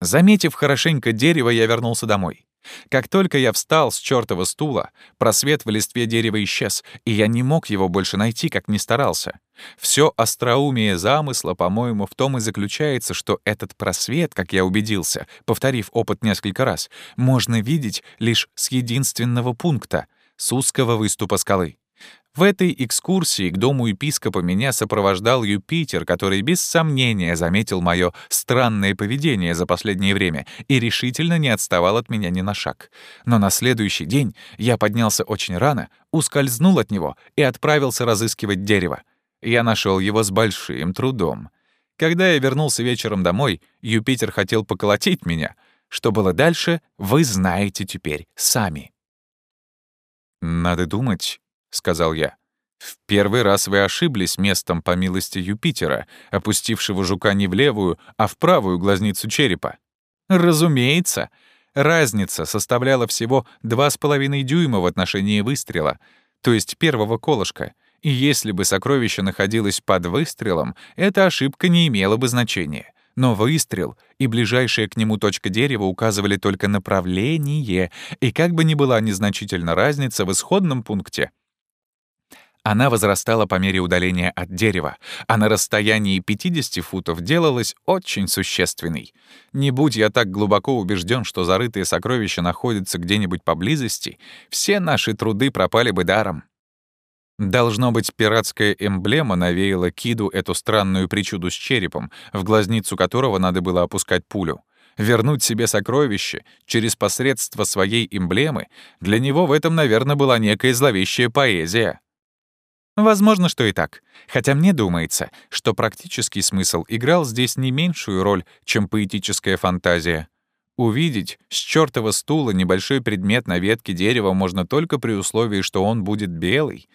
Заметив хорошенько дерево, я вернулся домой. Как только я встал с чёртова стула, просвет в листве дерева исчез, и я не мог его больше найти, как ни старался. Всё остроумие замысла, по-моему, в том и заключается, что этот просвет, как я убедился, повторив опыт несколько раз, можно видеть лишь с единственного пункта — с узкого выступа скалы. В этой экскурсии к дому епископа меня сопровождал Юпитер, который без сомнения заметил мое странное поведение за последнее время и решительно не отставал от меня ни на шаг. Но на следующий день я поднялся очень рано, ускользнул от него и отправился разыскивать дерево. Я нашел его с большим трудом. Когда я вернулся вечером домой, Юпитер хотел поколотить меня. Что было дальше, вы знаете теперь сами. Надо думать, — сказал я. «В первый раз вы ошиблись местом по милости Юпитера, опустившего жука не в левую, а в правую глазницу черепа». «Разумеется. Разница составляла всего два с половиной дюйма в отношении выстрела, то есть первого колышка. И если бы сокровище находилось под выстрелом, эта ошибка не имела бы значения. Но выстрел и ближайшая к нему точка дерева указывали только направление, и как бы ни была незначительна разница в исходном пункте — Она возрастала по мере удаления от дерева, а на расстоянии 50 футов делалась очень существенной. Не будь я так глубоко убежден, что зарытые сокровища находятся где-нибудь поблизости, все наши труды пропали бы даром. Должно быть, пиратская эмблема навеяла Киду эту странную причуду с черепом, в глазницу которого надо было опускать пулю. Вернуть себе сокровище через посредство своей эмблемы — для него в этом, наверное, была некая зловещая поэзия. Возможно, что и так. Хотя мне думается, что практический смысл играл здесь не меньшую роль, чем поэтическая фантазия. Увидеть с чёртова стула небольшой предмет на ветке дерева можно только при условии, что он будет белый.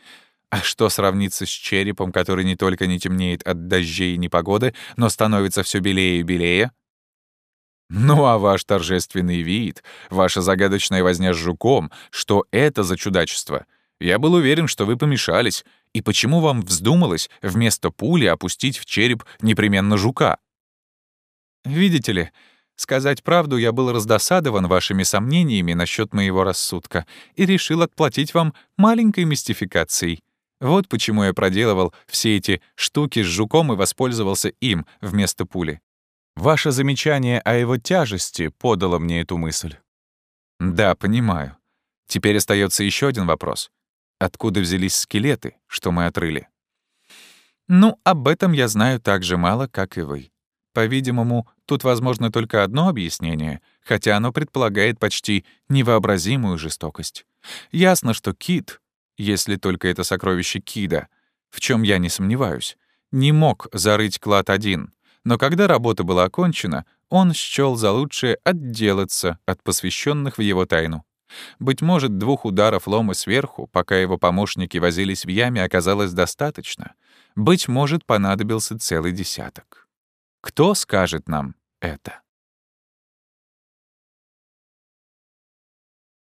А что сравнится с черепом, который не только не темнеет от дождей и непогоды, но становится все белее и белее? Ну а ваш торжественный вид, ваша загадочная возня с жуком, что это за чудачество? Я был уверен, что вы помешались, и почему вам вздумалось вместо пули опустить в череп непременно жука? Видите ли, сказать правду, я был раздосадован вашими сомнениями насчет моего рассудка и решил отплатить вам маленькой мистификацией. Вот почему я проделывал все эти штуки с жуком и воспользовался им вместо пули. Ваше замечание о его тяжести подало мне эту мысль. Да, понимаю. Теперь остается еще один вопрос откуда взялись скелеты, что мы отрыли. Ну, об этом я знаю так же мало, как и вы. По-видимому, тут возможно только одно объяснение, хотя оно предполагает почти невообразимую жестокость. Ясно, что Кит, если только это сокровище Кида, в чем я не сомневаюсь, не мог зарыть клад один, но когда работа была окончена, он счёл за лучшее отделаться от посвященных в его тайну. Быть может, двух ударов лома сверху, пока его помощники возились в яме, оказалось достаточно. Быть может, понадобился целый десяток. Кто скажет нам это?